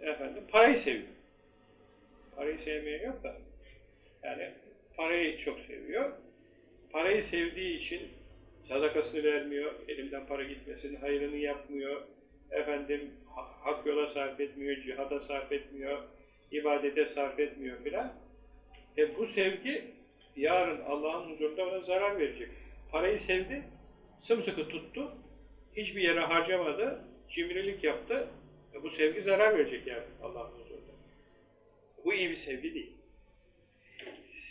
efendim parayı seviyor. Parayı sevmeyen yok da. Yani parayı çok seviyor. Parayı sevdiği için sadakasını vermiyor, elimden para gitmesin, hayrını yapmıyor, efendim hak yola sarf etmiyor, cihada sarf etmiyor, ibadete sarf etmiyor filan. E bu sevgi yarın Allah'ın huzurunda ona zarar verecek. Parayı sevdi, sımsıkı tuttu, hiçbir yere harcamadı, cimrilik yaptı. E bu sevgi zarar verecek yani Allah'ın huzurunda. Bu iyi bir sevgi değil.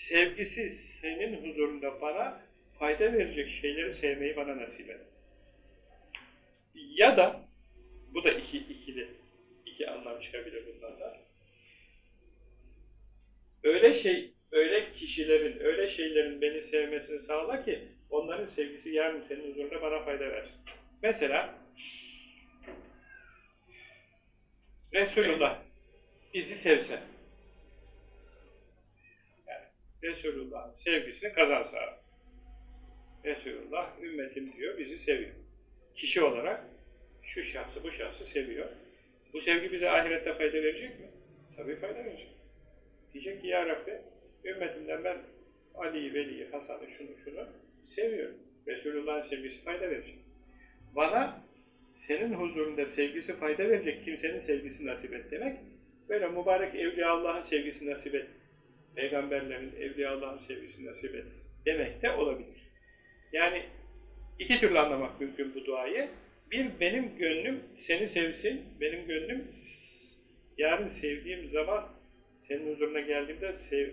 Sevgisi senin huzurunda bana fayda verecek şeyleri sevmeyi bana nasip et. Ya da bu da iki, ikili, iki anlam çıkabilir bundan da. Öyle şey, öyle kişilerin, öyle şeylerin beni sevmesini sağla ki onların sevgisi yarın senin huzurunda bana fayda versin. Mesela Resulullah bizi sevse yani Resulullah'ın sevgisini kazansa Resulullah ümmetim diyor, bizi seviyor. Kişi olarak şu şahsı, bu şahsı seviyor. Bu sevgi bize ahirette fayda verecek mi? Tabii fayda verecek. Diyecek ki ya Rabbi ümmetimden ben Ali'yi, Veli'yi, Hasan'ı, şunu şunu seviyorum. Resulullah'ın sevgisi fayda verecek. Bana senin huzurunda sevgisi fayda verecek kimsenin sevgisi nasip et demek. Böyle mübarek Evliya Allah'ın sevgisi nasip et. Peygamberlerin, Evliya Allah'ın sevgisi nasip et demek de olabilir. Yani iki türlü anlamak mümkün bu duayı. Bir, benim gönlüm seni sevsin, benim gönlüm yarın sevdiğim zaman senin huzuruna geldiğimde sev,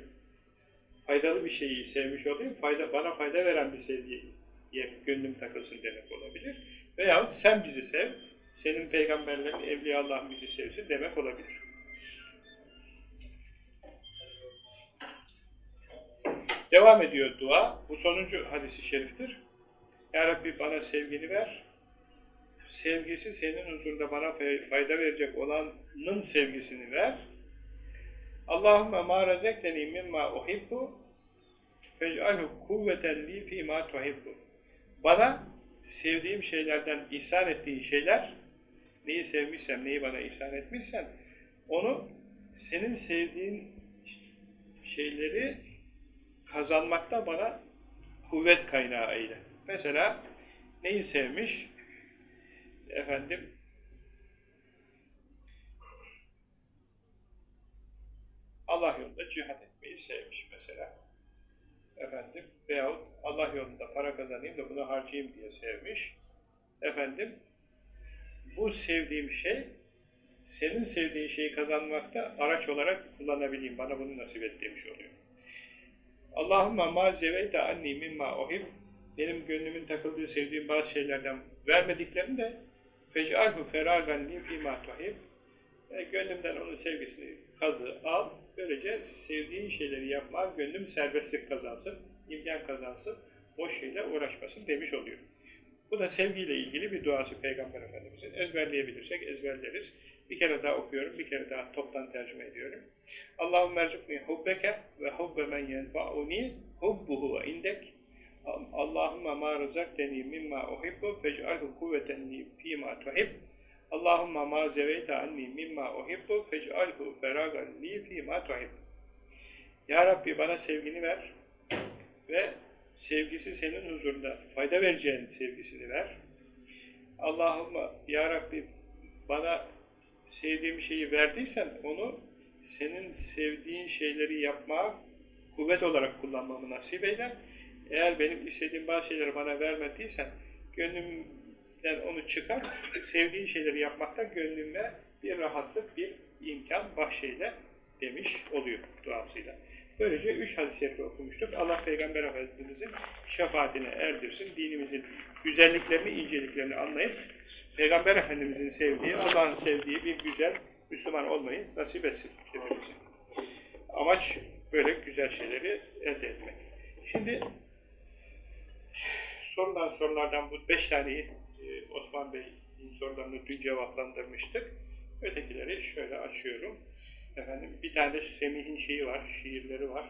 faydalı bir şeyi sevmiş olayım, fayda, bana fayda veren bir sevgiye gönlüm takılsın demek olabilir. Veyahut sen bizi sev, senin peygamberlerin, evliya Allah bizi sevsin demek olabilir. Devam ediyor dua. Bu sonuncu hadisi şeriftir. Ya Rabbi bana sevgini ver. Sevgisi senin huzurunda bana fayda verecek olanın sevgisini ver. Allahümme ma rezekteni mimma uhibbu fec'alhu kuvveten li fîmâ tuhibbu. Bana sevdiğim şeylerden ihsan ettiğin şeyler, neyi sevmişsem, neyi bana ihsan etmişsen, onu senin sevdiğin şeyleri kazanmakta bana kuvvet kaynağı eyle. Mesela neyi sevmiş? Efendim, Allah yolunda cihat etmeyi sevmiş mesela. Efendim, veyahut Allah yolunda para kazanayım da bunu harcayayım diye sevmiş. Efendim, bu sevdiğim şey, senin sevdiğin şeyi kazanmakta araç olarak kullanabileyim, bana bunu nasip et demiş oluyor. Allahümme ma zeveyte anni mimma ohib benim gönlümün takıldığı, sevdiğim bazı şeylerden vermediklerini de fec'alhu feragan li fîmâ tuhib e, gönlümden onun sevgisini kazı, al, böylece sevdiğin şeyleri yapmaya gönlüm serbestlik kazansın, imkan kazansın, boş şeyle uğraşmasın demiş oluyor. Bu da sevgiyle ilgili bir duası Peygamber Efendimiz'in. Ezberleyebilirsek ezberleriz. Bir kere daha okuyorum, bir kere daha toptan tercüme ediyorum. Allahümme erzukni hubbeke ve hubbe men yenfa'uni hubbuhu ve indek. Allahümme ma rızakteni mimma uhibbu fec'alhu kuvveten li fîmâ tuhib. Allahümme ma zeveyte anni mimma uhibbu fec'alhu feragan li fîmâ tuhib. Ya Rabbi bana sevgini ver ve sevgisi senin huzurunda fayda vereceğin sevgisini ver. Allahümme Ya Rabbi bana sevdiğim şeyi verdiysen onu senin sevdiğin şeyleri yapmaya kuvvet olarak kullanmamı nasip eyle. Eğer benim istediğim bazı şeyleri bana vermediysen gönlümden onu çıkar, sevdiğin şeyleri yapmakta gönlüme bir rahatlık, bir imkan bahşeyle demiş oluyor duasıyla. Böylece üç hadis-i okumuştuk. Allah Peygamber Efendimiz'in şefaatine erdirsin, dinimizin güzelliklerini, inceliklerini anlayıp Peygamber Efendimiz'in sevdiği, Allah'ın sevdiği bir güzel Müslüman olmayı nasip etsin hepimize. Amaç böyle güzel şeyleri elde etmek. Şimdi sorulan sorulardan bu beş taneyi e, Osman Bey'in sorularını dün cevaplandırmıştık. Ötekileri şöyle açıyorum. Efendim bir tane de Semih'in şeyi var, şiirleri var.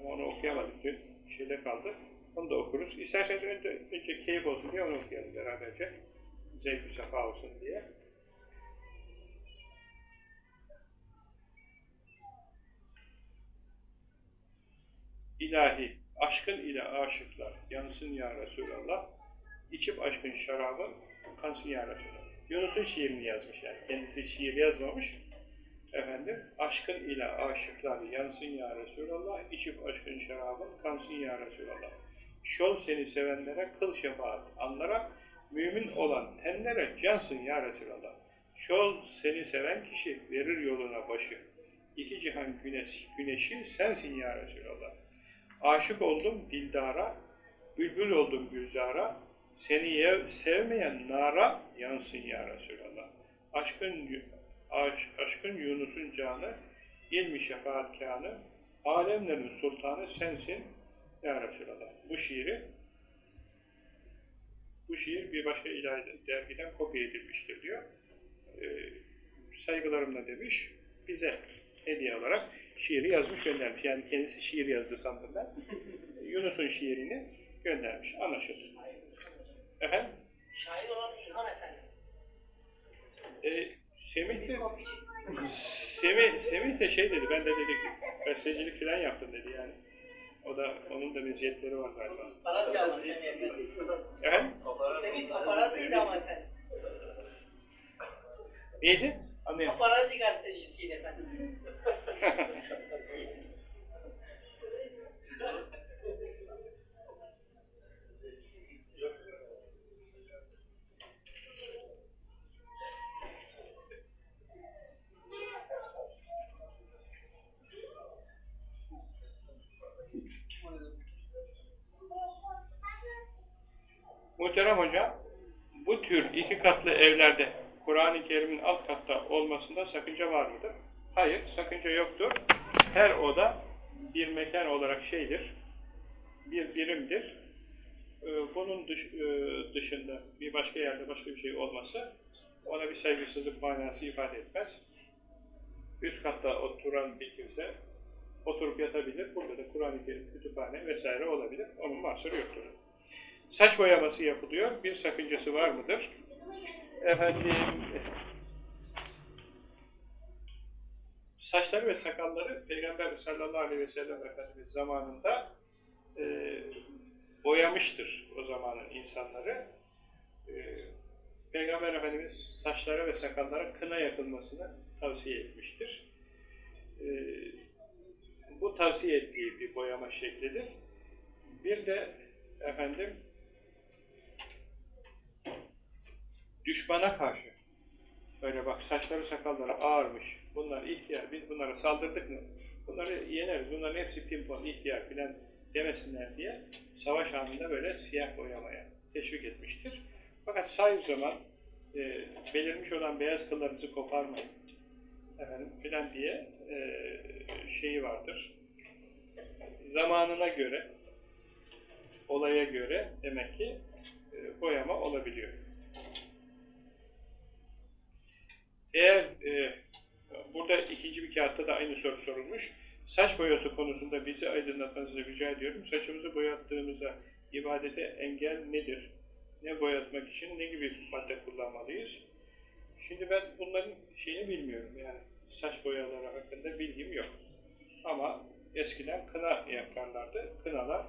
Onu okuyamadık dün. Şeyde kaldı. Onu da okuruz. İsterseniz önce, önce keyif olsun diye onu okuyalım beraberce. Zevk-i sefa olsun diye. İlahi, aşkın ile aşıklar yansın ya Resulallah, içip aşkın şarabı kansın ya Resulallah. Yunus'un şiirini yazmış yani, kendisi şiir yazmamış. Efendim, aşkın ile aşıklar yansın ya Resulallah, içip aşkın şarabın kansın ya Resulallah. Şol seni sevenlere kıl şefaat, anlara, mümin olan tenlere cansın ya Resulallah. Şol seni seven kişi verir yoluna başı. İki cihan güneş, güneşi sensin ya Resulallah. Aşık oldum dildara, bülbül oldum gülzara, seni yev, sevmeyen nara yansın ya Resulallah. Aşkın, aş, aşkın Yunus'un canı, ilmi şefaatkânı, alemlerin sultanı sensin ya Resulallah. Bu şiiri, bu şiir bir başka ilahi dergiden kopya edilmiştir diyor. Ee, saygılarımla demiş, bize hediye olarak şiiri yazmış göndermiş. Yani kendisi şiir yazdı sandım ben. Yunus'un şiirini göndermiş. Anlaşıldı. Efendim? Şair olan İlhan Efendi. E, Semih de, Semih, Semih de şey dedi, ben de dedik, gazetecilik falan yaptım dedi yani. O da, onun da meziyetleri var galiba. Paparazzi ama sen efendim. Efendim? Semih paparazziydi ama efendim. Neydi? Anlayamadım. Paparazzi gazetecisiydi efendim. Muhterem hocam, bu tür iki katlı evlerde Kur'an-ı Kerim'in alt katta olmasında sakınca var mıdır? Hayır, sakınca yoktur. Her oda bir mekan olarak şeydir, bir birimdir. Ee, Bunun e, dışında bir başka yerde başka bir şey olması ona bir saygısızlık manası ifade etmez. Üst katta oturan bir kimse oturup yatabilir. Burada da Kur'an-ı Kerim, kütüphane vesaire olabilir. Onun mahsuru yoktur. Saç boyaması yapılıyor. Bir sakıncası var mıdır? Efendim, saçları ve sakalları Peygamber sallallahu aleyhi ve sellem Efendimiz zamanında e, boyamıştır o zamanın insanları. E, Peygamber Efendimiz saçlara ve sakallara kına yakılmasını tavsiye etmiştir. E, bu tavsiye ettiği bir boyama şeklidir. Bir de efendim düşmana karşı öyle bak saçları sakalları ağarmış bunlar ihtiyar biz bunlara saldırdık mı bunları yeneriz bunların hepsi pimpon ihtiyar filan demesinler diye savaş anında böyle siyah boyamaya teşvik etmiştir. Fakat sahip zaman e, belirmiş olan beyaz kıllarınızı koparmayın efendim filan diye e, şeyi vardır. Zamanına göre olaya göre demek ki e, boyama olabiliyor. Eğer e, burada ikinci bir kağıtta da aynı soru sorulmuş. Saç boyası konusunda bizi aydınlatmanızı rica ediyorum. Saçımızı boyattığımızda ibadete engel nedir? Ne boyatmak için ne gibi madde kullanmalıyız? Şimdi ben bunların şeyini bilmiyorum yani. Saç boyaları hakkında bilgim yok. Ama eskiden kına yaparlardı. Kınalar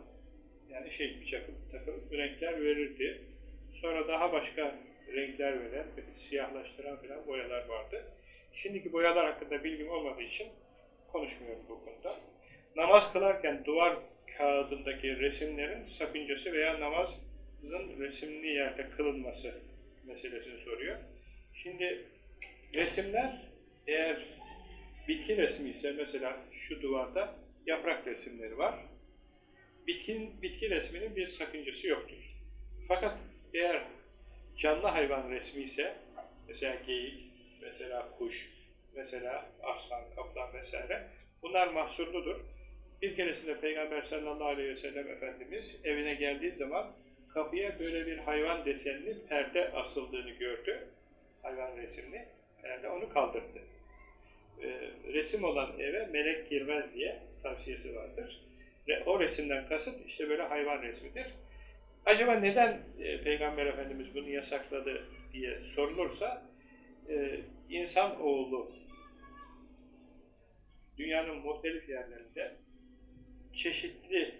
yani şey bir takım, takım renkler verirdi. Sonra daha başka renkler veren, siyahlaştıran filan boyalar vardı. Şimdiki boyalar hakkında bilgim olmadığı için konuşmuyorum bu konuda. Namaz kılarken duvar kağıdındaki resimlerin sakıncası veya namazın resimli yerde kılınması meselesini soruyor. Şimdi resimler eğer bitki resmi ise mesela şu duvarda yaprak resimleri var. Bitkin, bitki resminin bir sakıncası yoktur. Fakat eğer canlı hayvan resmi ise mesela geyik, mesela kuş, mesela aslan, kaplan vesaire bunlar mahsurludur. Bir keresinde Peygamber sallallahu aleyhi ve sellem Efendimiz evine geldiği zaman kapıya böyle bir hayvan desenli perde asıldığını gördü. Hayvan resimli. Herhalde onu kaldırdı. Ee, resim olan eve melek girmez diye tavsiyesi vardır. Ve o resimden kasıt işte böyle hayvan resmidir. Acaba neden e, Peygamber Efendimiz bunu yasakladı diye sorulursa e, insan oğlu dünyanın muhtelif yerlerinde çeşitli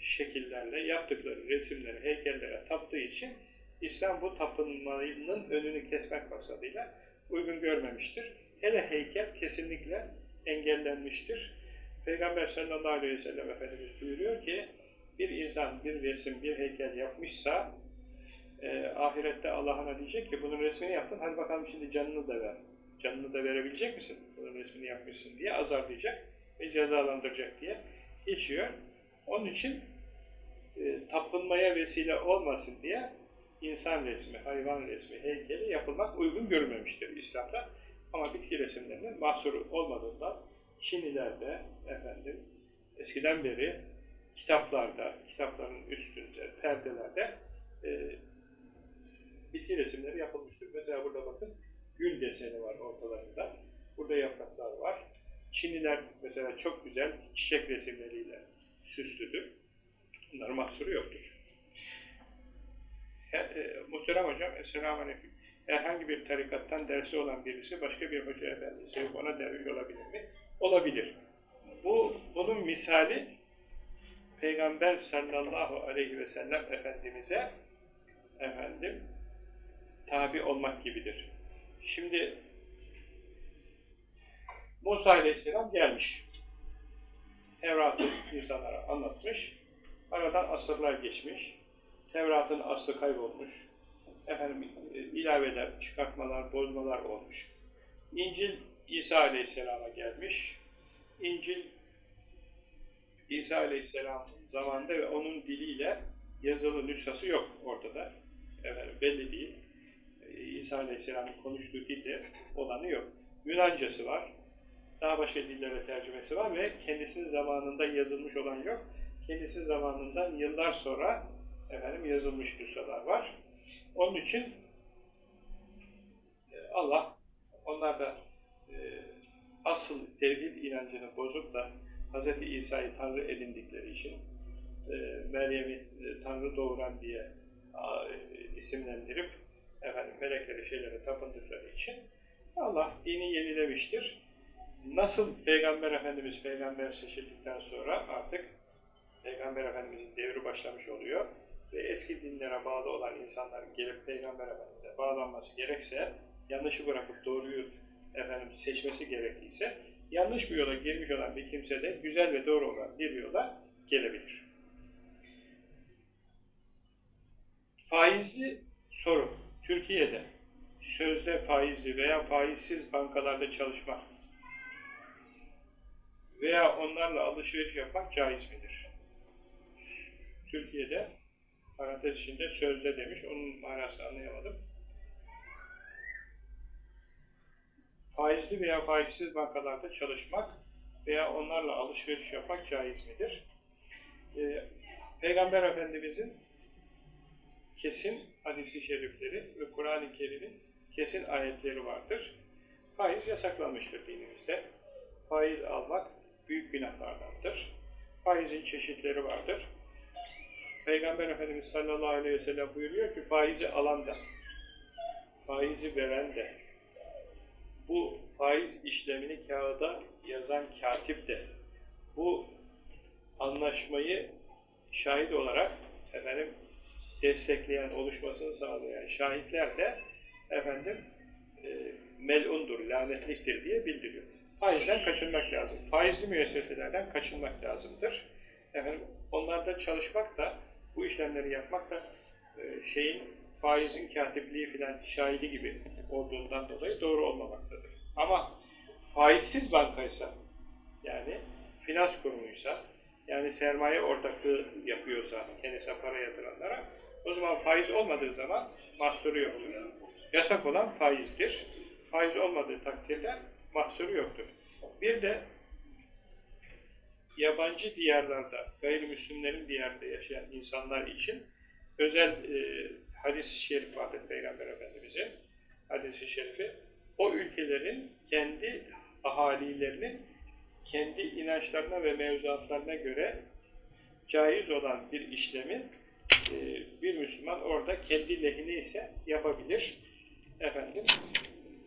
şekillerle yaptıkları resimlere, heykellere taptığı için İslam bu tapınmanın önünü kesmek maksadıyla uygun görmemiştir. Hele heykel kesinlikle engellenmiştir. Peygamber sallallahu aleyhi ve sellem Efendimiz buyuruyor ki bir insan bir resim, bir heykel yapmışsa e, ahirette Allah ona diyecek ki bunun resmini yaptın, hadi bakalım şimdi canını da ver. Canını da verebilecek misin? Bunun resmini yapmışsın diye azarlayacak ve cezalandıracak diye geçiyor. Onun için e, tapınmaya vesile olmasın diye insan resmi, hayvan resmi, heykeli yapılmak uygun görülmemiştir İslam'da. Ama bitki resimlerinin mahsuru olmadığından Çinilerde efendim eskiden beri kitaplarda, kitapların üstünde, perdelerde e, bitki resimleri yapılmıştır. Mesela burada bakın gül deseni var ortalarında. Burada yapraklar var. Çinliler mesela çok güzel çiçek resimleriyle süslüdür. Bunların mahsuru yoktur. He, e, muhterem hocam, Esselamu Aleyküm. herhangi bir tarikattan dersi olan birisi başka bir hoca efendi sevip ona derviş olabilir mi? Olabilir. Bu, bunun misali Peygamber sallallahu aleyhi ve sellem Efendimiz'e efendim tabi olmak gibidir. Şimdi Musa aleyhisselam gelmiş. Tevrat'ı insanlara anlatmış. Aradan asırlar geçmiş. Tevrat'ın aslı kaybolmuş. Efendim ilaveler, çıkartmalar, bozmalar olmuş. İncil İsa aleyhisselama gelmiş. İncil İsa aleyhisselam zamanında ve onun diliyle yazılı nüshası yok ortada. Efendim belli değil. İsa aleyhisselamın konuştuğu dilde olanı yok. Yunancası var. Daha başka dillere tercümesi var ve kendisinin zamanında yazılmış olan yok. Kendisi zamanından yıllar sonra efendim yazılmış nüshalar var. Onun için e, Allah onlar da e, asıl tevhid inancını bozup da Hz. İsa'yı Tanrı edindikleri için e, Meryem'i e, Tanrı doğuran diye e, isimlendirip efendim meleklere şeylere tapındıkları için Allah dini yenilemiştir. Nasıl Peygamber Efendimiz peygamber seçildikten sonra artık Peygamber Efendimiz'in devri başlamış oluyor ve eski dinlere bağlı olan insanların gelip Peygamber Efendimiz'e bağlanması gerekse, yanlışı bırakıp doğruyu efendim seçmesi gerektiyse, yanlış bir yola girmiş olan bir kimse de güzel ve doğru olan bir yola gelebilir. Faizli soru. Türkiye'de sözde faizli veya faizsiz bankalarda çalışmak veya onlarla alışveriş yapmak caiz midir? Türkiye'de parantez içinde sözde demiş, onun manasını anlayamadım. Faizli veya faizsiz bankalarda çalışmak veya onlarla alışveriş yapmak caiz midir? Ee, Peygamber Efendimizin kesin hadisi şerifleri ve Kur'an-ı Kerim'in kesin ayetleri vardır. Faiz yasaklanmıştır dinimizde. Faiz almak büyük günahlardandır. Faizin çeşitleri vardır. Peygamber Efendimiz sallallahu aleyhi ve sellem buyuruyor ki faizi alan da, faizi veren de, bu faiz işlemini kağıda yazan katip de, bu anlaşmayı şahit olarak efendim destekleyen, oluşmasını sağlayan şahitler de efendim e, melundur, lanetliktir diye bildiriyor. Faizden kaçınmak lazım. Faizli müesseselerden kaçınmak lazımdır. Efendim, onlarda çalışmak da, bu işlemleri yapmak da e, şeyin, faizin katipliği filan şahidi gibi olduğundan dolayı doğru olmamaktadır. Ama faizsiz bankaysa, yani finans kurumuysa, yani sermaye ortaklığı yapıyorsa kendisine para yatıranlara, o zaman faiz olmadığı zaman mahsuru yoktur. Yasak olan faizdir. Faiz olmadığı takdirde mahsuru yoktur. Bir de yabancı diyarlarda, gayrimüslimlerin diyarında yaşayan insanlar için özel e, hadis-i şerif vardır Peygamber Efendimiz'in hadis-i şerifi. O ülkelerin kendi ahalilerinin kendi inançlarına ve mevzuatlarına göre caiz olan bir işlemi e, bir Müslüman orada kendi lehine ise yapabilir. Efendim,